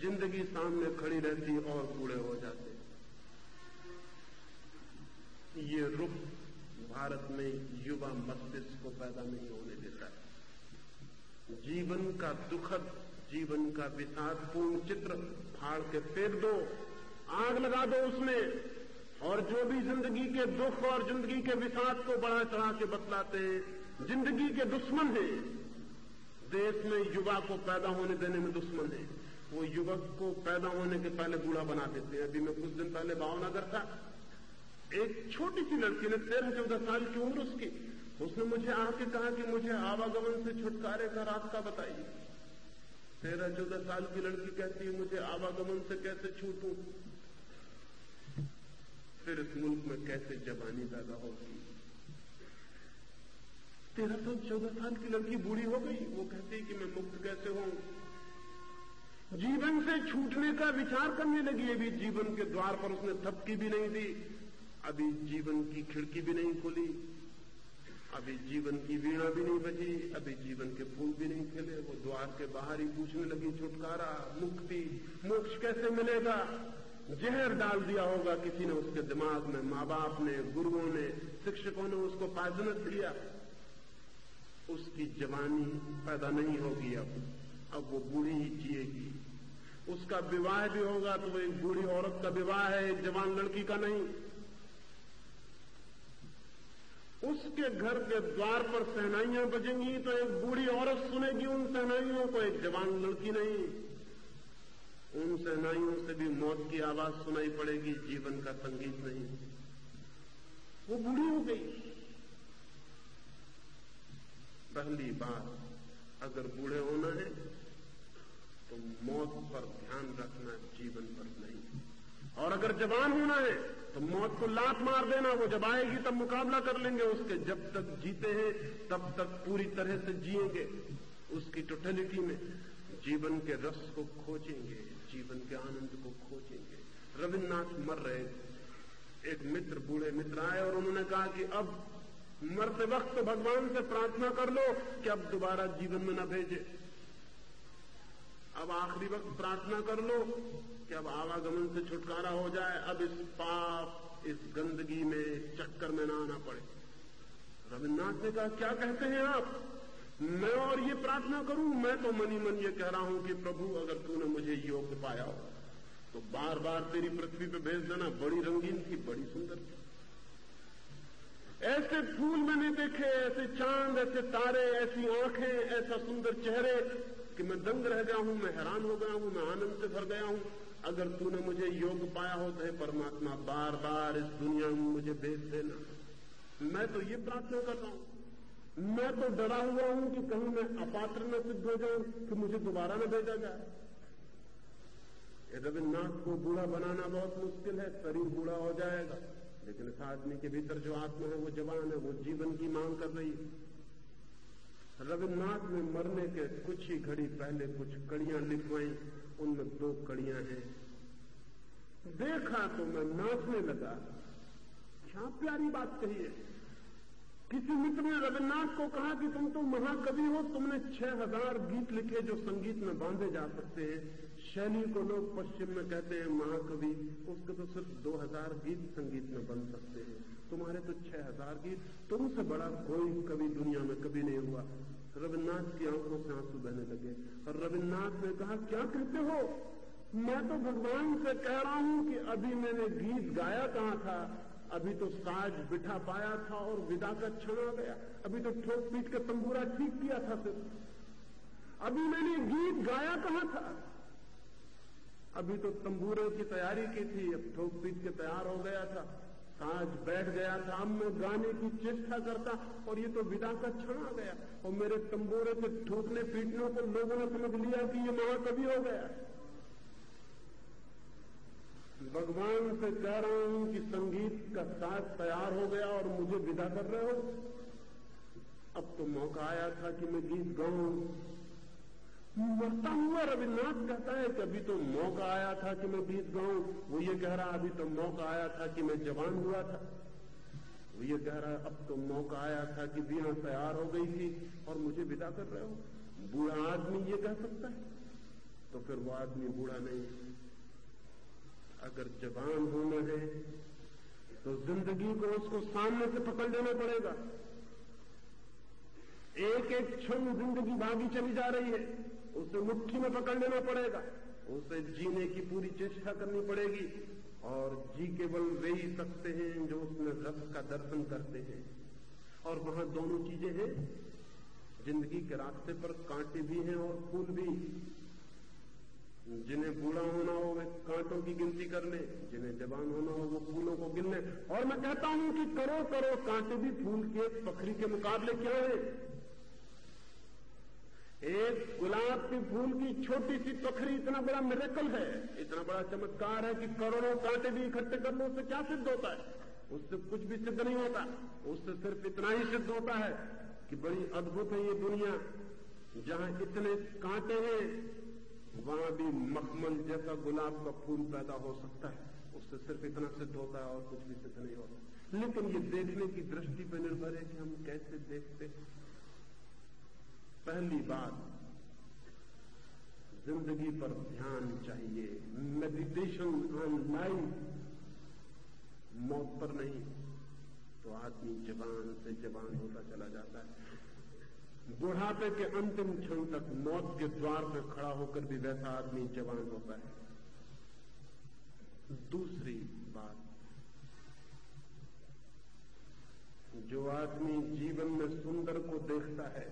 ज़िंदगी सामने खड़ी रहती और बूढ़े हो जाते। ये रुख भारत में युवा मस्तिष्क को पैदा नहीं होने देता है। जीवन का दुखद, जीवन का विषादपूर्ण चित्र फाड़ के फेंक दो, आग लगा दो उसमें, और जो भी ज़िंदगी के दुख और ज़िंदगी के विषाद को बढ़ा चढ़ा के बतलाते हैं, ज़िंदगी के दुश्मन हैं। देश में युवा को पैदा होने देने में दुश्मन है। वो युवक को पैदा होने के पहले बूढ़ा बना देते हैं। अभी मैं कुछ दिन पहले भावनगर था एक छोटी सी लड़की ने तेरह चौदह साल की उम्र उसकी। उसने मुझे आके कहा कि मुझे आवागमन से छुटकारे का रास्ता बताइए। तेरह चौदह साल की लड़की कहती है, मुझे आवागमन से कैसे छूटू? फिर इस मुल्क में कैसे जवानी पैदा होगी? तेरह सौ चौदह साल की लड़की बूढ़ी हो गई। वो कहती है कि मैं मुक्त कैसे हूँ जीवन से छूटने का विचार करने लगी अभी जीवन के द्वार पर। उसने थपकी भी नहीं दी, अभी जीवन की खिड़की भी नहीं खुली, अभी जीवन की वीणा भी नहीं बजी अभी जीवन के फूल भी नहीं खिले, वो द्वार के बाहर ही पूछने लगी, छुटकारा, मुक्ति, मोक्ष कैसे मिलेगा? जहर डाल दिया होगा किसी ने उसके दिमाग में माँ बाप ने, गुरुओं ने, शिक्षकों ने उसको पाजनत दिया। उसकी जवानी पैदा नहीं होगी अब। अब वो बूढ़ी ही जिएगी। उसका विवाह भी होगा तो वो एक बूढ़ी औरत का विवाह है, एक जवान लड़की का नहीं। उसके घर के द्वार पर सहनाइयाँ बजेंगी तो एक बूढ़ी औरत सुनेगी, उन सहनाइयों को एक जवान लड़की नहीं। उन सहनाइयों से भी मौत की आवाज़ सुनाई पड़ेगी, जीवन का संगीत नहीं। वो बूढ़ी हो गई। पहली बात, अगर बूढ़े होना है तो मौत पर ध्यान रखना जीवन पर नहीं। और अगर जवान होना है तो मौत को लात मार देना, वो जब आएगी तब मुकाबला कर लेंगे उसके। जब तक जीते हैं, तब तक पूरी तरह से जिएँगे। उसकी टोटलिटी में जीवन के रस को खोजेंगे, जीवन के आनंद को खोजेंगे। रविन्द्रनाथ मर रहे एक मित्र, बूढ़े मित्र आए और उन्होंने कहा कि अब मरते वक्त तो भगवान से प्रार्थना कर लो कि अब दोबारा जीवन में न भेजे। अब आखिरी वक्त प्रार्थना कर लो कि अब आवागमन से छुटकारा हो जाए। अब इस पाप, इस गंदगी में चक्कर में ना आना पड़े। रविन्द्रनाथ ने कहा, क्या कहते हैं आप? मैं और ये प्रार्थना करूँ? मैं तो मनी मन ये कह रहा हूँ कि प्रभु, अगर तूने मुझे योग्य पाया हो तो बार बार तेरी पृथ्वी पे भेज देना। बड़ी रंगीन थी, बड़ी सुंदर थी। ऐसे फूल मैंने देखे, ऐसे चाँद, ऐसे तारे, ऐसी आँखें, ऐसा सुंदर चेहरे कि मैं दंग रह गया हूँ, मैं हैरान हो गया हूँ, मैं आनंद से भर गया हूँ। अगर तूने मुझे योग पाया हो तो परमात्मा बार बार इस दुनिया में मुझे भेज देना। मैं तो ये प्रार्थना कर रहा हूँ। मैं तो डरा हुआ हूँ कि कहीं मैं अपात्र न सिद्ध हो जाऊँ, कि मुझे दोबारा न भेजा जाए। रविन्द्रनाथ को बूढ़ा बनाना बहुत मुश्किल है, शरीर बूढ़ा हो जाएगा। लेकिन इस आदमी के भीतर जो आत्मा है, वो जवान है, वो जीवन की मांग कर रही है। रविन्द्रनाथ ने मरने के कुछ ही घड़ी पहले कुछ कड़ियाँ लिखवाई। उनमें दो कड़ियाँ हैं। देखा तो मैं नाचने लगा। क्या प्यारी बात कही है? किसी मित्र ने रविन्द्रनाथ को कहा कि तुम तो महाकवि हो, तुमने छह हज़ार गीत लिखे जो संगीत में बांधे जा सकते हैं। शैली को लोग पश्चिम में कहते हैं महाकवि। उसके तो सिर्फ़ दो हज़ार गीत संगीत में बन सकते हैं। तुम्हारे तो छह हज़ार गीत तुमसे बड़ा कोई कवि दुनिया में कभी नहीं हुआ। रविन्द्रनाथ की आँखों से आँसू बहने लगे और रविन्द्रनाथ ने कहा, क्या कहते हो? मैं तो भगवान से कह रहा हूँ कि अभी मैंने गीत गाया कहा था? अभी तो साज बिठा पाया था और विदा का क्षण आ गया। अभी तो ठोक पीट के तंबूरा ठीक किया था सिर्फ़। अभी मैंने गीत गाया कहा था? अभी तो तंबूरों की तैयारी की थी, अब ठोक पीट के तैयार हो गया था। साज बैठ गया था अब मैं गाने की चेष्टा करता और ये तो विदा का क्षण आ गया। और मेरे तंबोरे से ठोकने, पीटने को लोगों ने समझ लिया कि ये महाकवि हो गया। भगवान से कह रहा हूँ कि संगीत का साथ तैयार हो गया और मुझे विदा कर रहे हो। अब तो मौका आया था कि मैं गीत गाऊं। मरता हुआ रविन्द्रनाथ कहता है कि अभी तो मौका आया था कि मैं गीत गाऊं। वो ये कह रहा, अभी तो मौका आया था कि मैं जवान हुआ था। वो ये कह रहा, अब तो मौका आया था कि बीना तैयार हो गई थी और मुझे विदा कर रहे हो। बूढ़ा आदमी ये कह सकता है। तो फिर वो आदमी बूढ़ा नहीं अगर जवान होना है तो ज़िंदगी को उसको सामने से पकड़ लेना पड़ेगा। एक एक क्षण ज़िंदगी भागी चली जा रही है। उसे मुट्ठी में पकड़ लेना पड़ेगा। उसे जीने की पूरी चेष्टा करनी पड़ेगी। और जी केवल वे ही सकते हैं जो उसमें रस का दर्शन करते हैं। और वहाँ दोनों चीज़ें हैं। ज़िंदगी के रास्ते पर कांटे भी हैं और फूल भी। जिन्हें बूढ़ा होना हो वे कांटों की गिनती कर ले। जिन्हें जवान होना हो वो फूलों को गिन ले। और मैं कहता हूँ कि करो करो कांटे भी फूल के पखरी के मुकाबले क्या है? एक गुलाब के फूल की छोटी सी पखरी इतना बड़ा मेरेकल है। इतना बड़ा चमत्कार है कि करोड़ों कांटे भी इकट्ठे कर लो उससे क्या सिद्ध होता है? उससे कुछ भी सिद्ध नहीं होता। उससे सिर्फ़ इतना ही सिद्ध होता है कि बड़ी अद्भुत है ये दुनिया। जहाँ इतने कांटे हैं, वहाँ भी मखमल जैसा गुलाब का फूल पैदा हो सकता है। उससे सिर्फ़ इतना सिद्ध होता है और कुछ भी सिद्ध नहीं होता। लेकिन ये देखने की दृष्टि पर निर्भर है कि हम कैसे देखते हैं। पहली बात, ज़िंदगी पर ध्यान चाहिए। मेडिटेशन ऑन लाइफ मौत पर नहीं। तो आदमी जवान से जवान होता चला जाता है। बुढ़ापे के अंतिम क्षण तक मौत के द्वार पर खड़ा होकर भी वैसा आदमी जवान होता है। दूसरी बात, जो आदमी जीवन में सुंदर को देखता है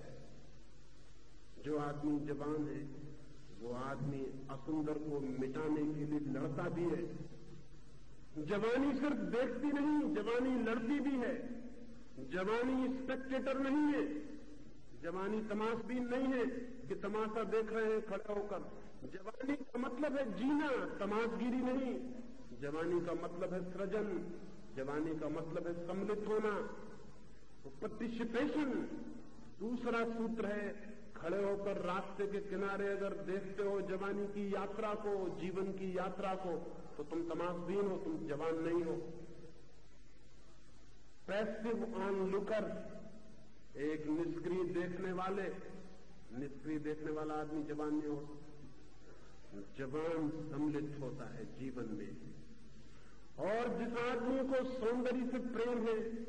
जो आदमी जवान है, वो आदमी असुंदर को मिटाने के लिए लड़ता भी है। जवानी सिर्फ़ देखती नहीं, जवानी लड़ती भी है। जवानी स्पेक्टेटर नहीं है। जवानी तमाशबीन नहीं है कि तमाशा देख रहे हैं, खड़े होकर। जवानी का मतलब है जीना, तमाशगिरी नहीं। जवानी का मतलब है सृजन। जवानी का मतलब है सम्मिलित होना। तो पार्टिसिपेशन दूसरा सूत्र है खड़े होकर रास्ते के किनारे अगर देखते हो जवानी की यात्रा को, जीवन की यात्रा को तो तुम तमाशबीन हो, तुम जवान नहीं हो। पैसिव ऑन लुकर, एक निष्क्रिय देखने वाले, निष्क्रिय देखने वाला आदमी जवान नहीं हो। जवान सम्मिलित होता है जीवन में। और जिस आदमी को सौंदर्य से प्रेम है,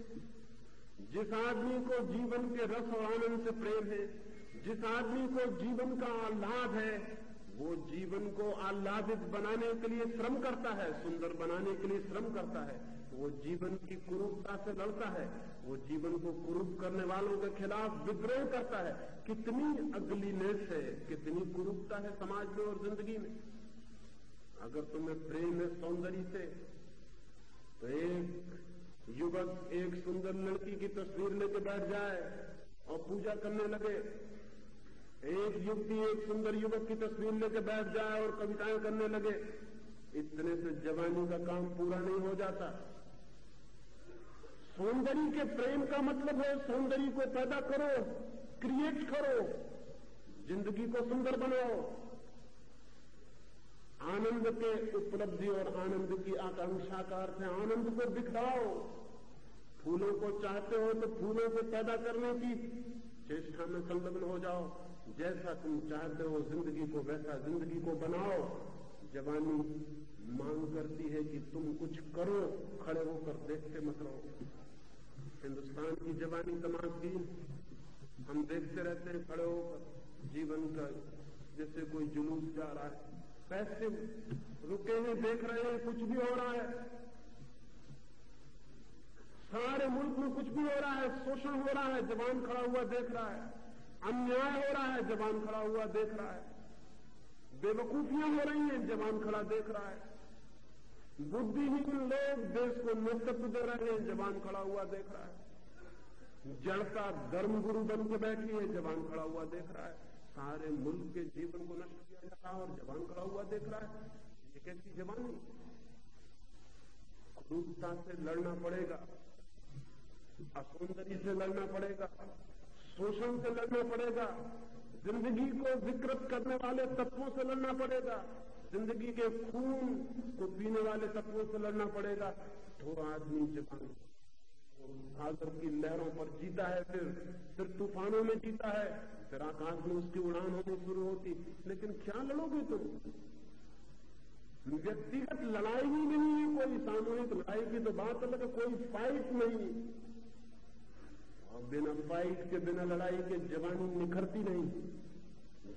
जिस आदमी को जीवन के रस और आनंद से प्रेम है जिस आदमी को जीवन का आह्लाद है, वो जीवन को आह्लादित बनाने के लिए श्रम करता है, सुंदर बनाने के लिए श्रम करता है। वो जीवन की कुरूपता से लड़ता है, वो जीवन को कुरूप करने वालों के खिलाफ विद्रोह करता है। कितनी अगलीनेस है, कितनी कुरूपता है समाज में और ज़िंदगी में। अगर तुम्हें प्रेम है सौंदर्य से तो एक युवक एक सुंदर लड़की की तस्वीर लेके बैठ जाए और पूजा करने लगे। एक युवती एक सुंदर युवक की तस्वीर लेके बैठ जाए और कविताएँ करने लगे। इतने से जवानी का काम पूरा नहीं हो जाता। सौंदर्य के प्रेम का मतलब है सौंदर्य को पैदा करो क्रिएट करो, ज़िंदगी को सुंदर बनाओ। आनंद के उपलब्धि और आनंद की आकांक्षा का अर्थ है आनंद को दिखाओ फूलों को चाहते हो तो फूलों को पैदा करने की चेष्टा में संलग्न हो जाओ। जैसा तुम चाहते हो ज़िंदगी को वैसा ज़िंदगी को बनाओ। जवानी मांग करती है कि तुम कुछ करो, खड़े होकर देखते मत रहो। हिंदुस्तान की जवानी तमाशबीन हम देखते रहते हैं खड़े होकर जीवन का, जैसे कोई जुलूस जा रहा है। पैसे रुके हैं देख रहे हैं, कुछ भी हो रहा है। सारे मुल्क में कुछ भी हो रहा है, शोषण हो रहा है, जवान खड़ा हुआ देख रहा है। अन्याय हो रहा है, जवान खड़ा हुआ देख रहा है। बेवकूफियाँ हो रही हैं, जवान खड़ा देख रहा है। बुद्धिहीन लोग देश को नेतृत्व दे रहे हैं, जवान खड़ा हुआ देख रहा है। जड़ता धर्मगुरु बन के बैठी है, जवान खड़ा हुआ देख रहा है। सारे मुल्क के जीवन को नष्ट किया जा रहा है और जवान खड़ा हुआ देख रहा है। ये कैसी जवानी? क्रूरता से लड़ना पड़ेगा। असौंदर्य से लड़ना पड़ेगा। शोषण से लड़ना पड़ेगा। ज़िंदगी को विकृत करने वाले तत्वों से लड़ना पड़ेगा। ज़िंदगी के खून को पीने वाले तत्वों से लड़ना पड़ेगा। तो आदमी जवान। सागर की लहरों पर जीता है फिर। फिर तूफानों में जीता है। फिर आकाश में उसकी उड़ान होनी शुरू होती। लेकिन क्या लड़ोगे तुम? व्यक्तिगत लड़ाई ही नहीं है कोई। सामूहिक लड़ाई की तो बात अलग कोई फाइट नहीं। और बिना फाइट के, बिना लड़ाई के जवानी निखरती नहीं।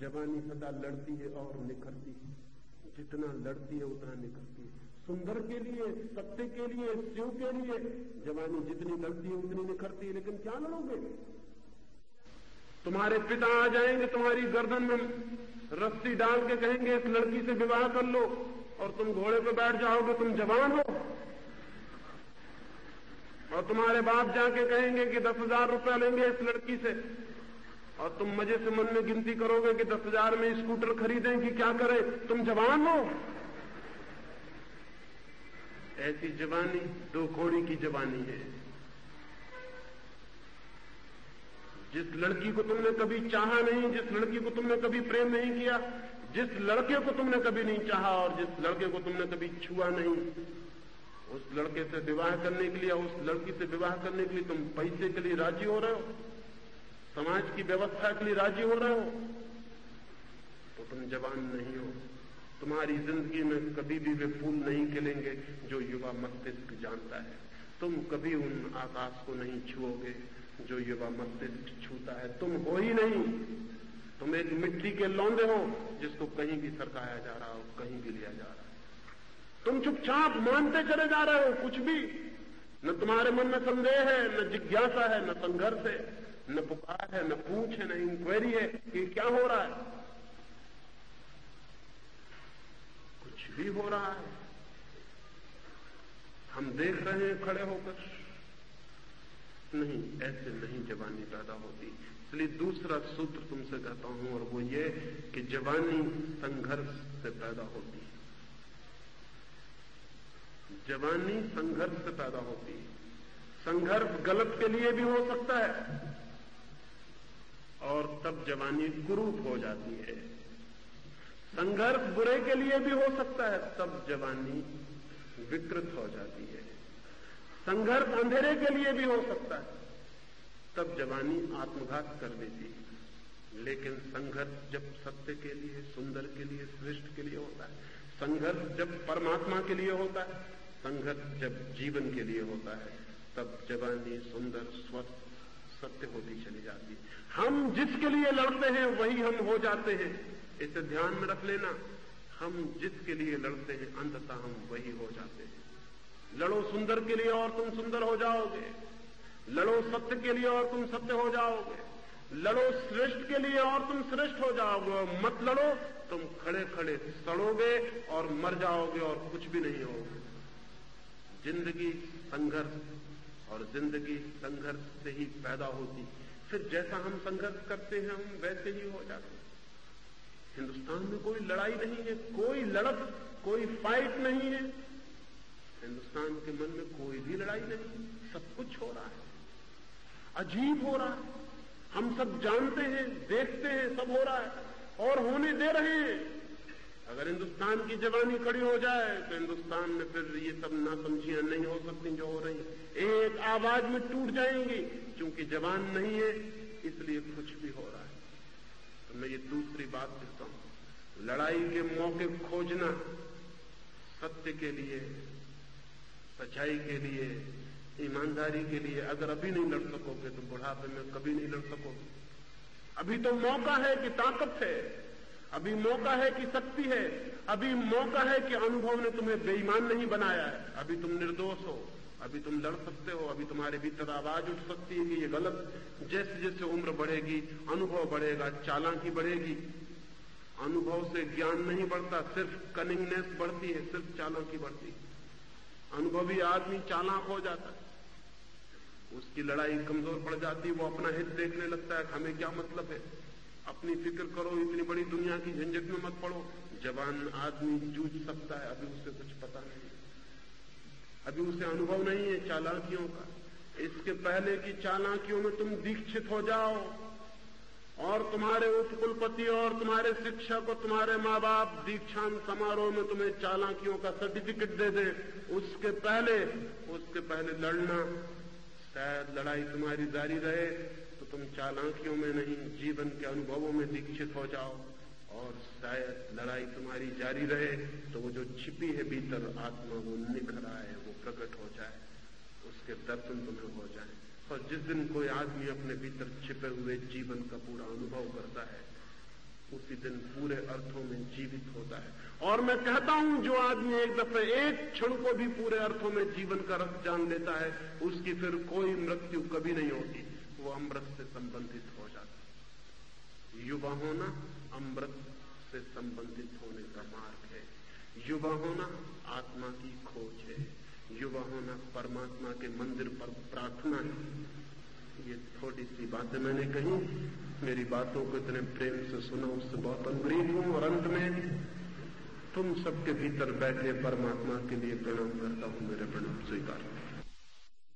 जवानी सदा लड़ती है और निखरती है। जितना लड़ती है, उतना निखरती है। सुंदर के लिए, सत्य के लिए, शिव के लिए जवानी जितनी लड़ती है, उतनी निखरती है। लेकिन क्या लड़ोगे? तुम्हारे पिता आ जाएँगे, तुम्हारी गर्दन में रस्सी डाल के कहेंगे, इस लड़की से विवाह कर लो और तुम घोड़े पर बैठ जाओगे, तुम जवान हो। और तुम्हारे बाप जाके कहेंगे कि दस हज़ार रुपया लेंगे इस लड़की से। और तुम मज़े से मन में गिनती करोगे कि दस हज़ार में स्कूटर खरीदें कि क्या करें? तुम जवान हो। ऐसी जवानी, दो घोड़ी की जवानी है। जिस लड़की को तुमने कभी चाहा नहीं, जिस लड़की को तुमने कभी प्रेम नहीं किया, जिस लड़के को तुमने कभी नहीं चाहा और जिस लड़के को तुमने कभी छुआ नहीं उस लड़के से विवाह करने के लिए, उस लड़की से विवाह करने के लिए तुम पैसे के लिए राज़ी हो रहे हो? समाज की व्यवस्था के लिए राज़ी हो रहे हो? तो तुम जवान नहीं हो। तुम्हारी ज़िंदगी में कभी भी वे फूल नहीं खिलेंगे जो युवा मस्तिष्क जानता है। तुम कभी उन आकाश को नहीं छुओगे जो युवा मस्तिष्क छूता है। तुम हो ही नहीं। तुम एक मिट्टी के लौंदे हो जिसको कहीं भी सरकाया जा रहा हो, कहीं भी लिया जा रहा है। तुम चुपचाप मानते चले जा रहे हो कुछ भी। न तुम्हारे मन में संदेह है, न जिज्ञासा है, न संघर्ष है, न पुकार है, न पूछ है, न इंक्वायरी है कि क्या हो रहा है। कुछ भी हो रहा है। हम देख रहे हैं, खड़े होकर। नहीं, ऐसे नहीं जवानी पैदा होती। इसलिए दूसरा सूत्र तुमसे कहता हूँ, और वो ये कि जवानी संघर्ष से पैदा होती है। जवानी संघर्ष से पैदा होती है। संघर्ष गलत के लिए भी हो सकता है, और तब जवानी कुरूप हो जाती है। संघर्ष बुरे के लिए भी हो सकता है, तब जवानी विकृत हो जाती है। संघर्ष अंधेरे के लिए भी हो सकता है, तब जवानी आत्मघात कर देती है। लेकिन संघर्ष जब सत्य के लिए, सुंदर के लिए, श्रेष्ठ के लिए होता है, संघर्ष जब परमात्मा के लिए होता है संघर्ष जब जीवन के लिए होता है, तब जवानी सुंदर स्वस्थ, सत्य होती चली जाती है। हम जिसके लिए लड़ते हैं, वही हम हो जाते हैं। इसे ध्यान में रख लेना। हम जिसके लिए लड़ते हैं, अंततः हम वही हो जाते हैं। लड़ो सुंदर के लिए और तुम सुंदर हो जाओगे। लड़ो सत्य के लिए और तुम सत्य हो जाओगे। लड़ो श्रेष्ठ के लिए और तुम श्रेष्ठ हो जाओगे। मत लड़ो, तुम खड़े खड़े सड़ोगे और मर जाओगे और कुछ भी नहीं होगे। ज़िंदगी संघर्ष और ज़िंदगी संघर्ष से ही पैदा होती। फिर जैसा हम संघर्ष करते हैं, हम वैसे ही हो जाते हैं। हिंदुस्तान में कोई लड़ाई नहीं है, कोई लड़त, कोई फाइट नहीं है। हिंदुस्तान के मन में कोई भी लड़ाई नहीं सब कुछ हो रहा है। अजीब हो रहा है। हम सब जानते हैं, देखते हैं, सब हो रहा है। और होने दे रहे हैं। अगर हिंदुस्तान की जवानी खड़ी हो जाए तो हिंदुस्तान में फिर ये सब नासमझियाँ नहीं हो सकती जो हो रही एक आवाज़ में टूट जाएँगी, क्योंकि जवान नहीं है, इसलिए कुछ भी हो रहा है। तो मैं ये दूसरी बात कहता हूँ, लड़ाई के मौके खोजना, सत्य के लिए, सच्चाई के लिए, ईमानदारी के लिए अगर अभी नहीं लड़ सकोगे तो बुढ़ापे में कभी नहीं लड़ सकोगे। अभी तो मौका है कि ताकत है। अभी मौका है कि शक्ति है। अभी मौका है कि अनुभव ने तुम्हें बेईमान नहीं बनाया है। अभी तुम निर्दोष हो। अभी तुम लड़ सकते हो। अभी तुम्हारे भीतर आवाज़ उठ सकती है कि ये गलत। जैसे जैसे उम्र बढ़ेगी, अनुभव बढ़ेगा, चालाकी बढ़ेगी। अनुभव से ज्ञान नहीं बढ़ता, सिर्फ़ कनिंगनेस बढ़ती है, सिर्फ़ चालाकी बढ़ती है। अनुभवी आदमी चालाक हो जाता है। उसकी लड़ाई कमज़ोर पड़ जाती है, वो अपना हित देखने लगता है, हमें क्या मतलब है? अपनी फ़िक्र करो, इतनी बड़ी दुनिया की झंझट में मत पड़ो। जवान आदमी जूझ सकता है, अभी उसे कुछ पता नहीं अभी उसे अनुभव नहीं है चालाकियों का। इसके पहले की चालाकियों में तुम दीक्षित हो जाओ। और तुम्हारे उपकुलपति और तुम्हारे शिक्षक और तुम्हारे माँ बाप दीक्षांत समारोह में तुम्हें चालाकियों का सर्टिफिकेट दे दे। उसके पहले उसके पहले लड़ना। शायद लड़ाई तुम्हारी जारी रहे। तुम चालाकियों में नहीं, जीवन के अनुभवों में दीक्षित हो जाओ। और शायद लड़ाई तुम्हारी जारी रहे तो वो जो छिपी है भीतर आत्मा, वो निखर आए, वो प्रकट हो जाए। उसके दर्शन तुम्हें हो जाए। और जिस दिन कोई आदमी अपने भीतर छिपे हुए जीवन का पूरा अनुभव करता है, उसी दिन पूरे अर्थों में जीवित होता है। और मैं कहता हूँ, जो आदमी एक दफे एक क्षण को भी पूरे अर्थों में जीवन का रस जान लेता है, उसकी फिर कोई मृत्यु कभी नहीं होती। वो अमृत से संबंधित हो जाता युवा होना अमृत से संबंधित होने का मार्ग है। युवा होना आत्मा की खोज है। युवा होना परमात्मा के मंदिर पर प्रार्थना है। ये थोड़ी सी बातें मैंने कही। मेरी बातों को इतने प्रेम से सुना, उससे बहुत अनुग्रीव हूँ और अंत में तुम सबके भीतर बैठे परमात्मा के लिए प्रणाम करता हूँ। मेरे प्रणाम, स्वीकार।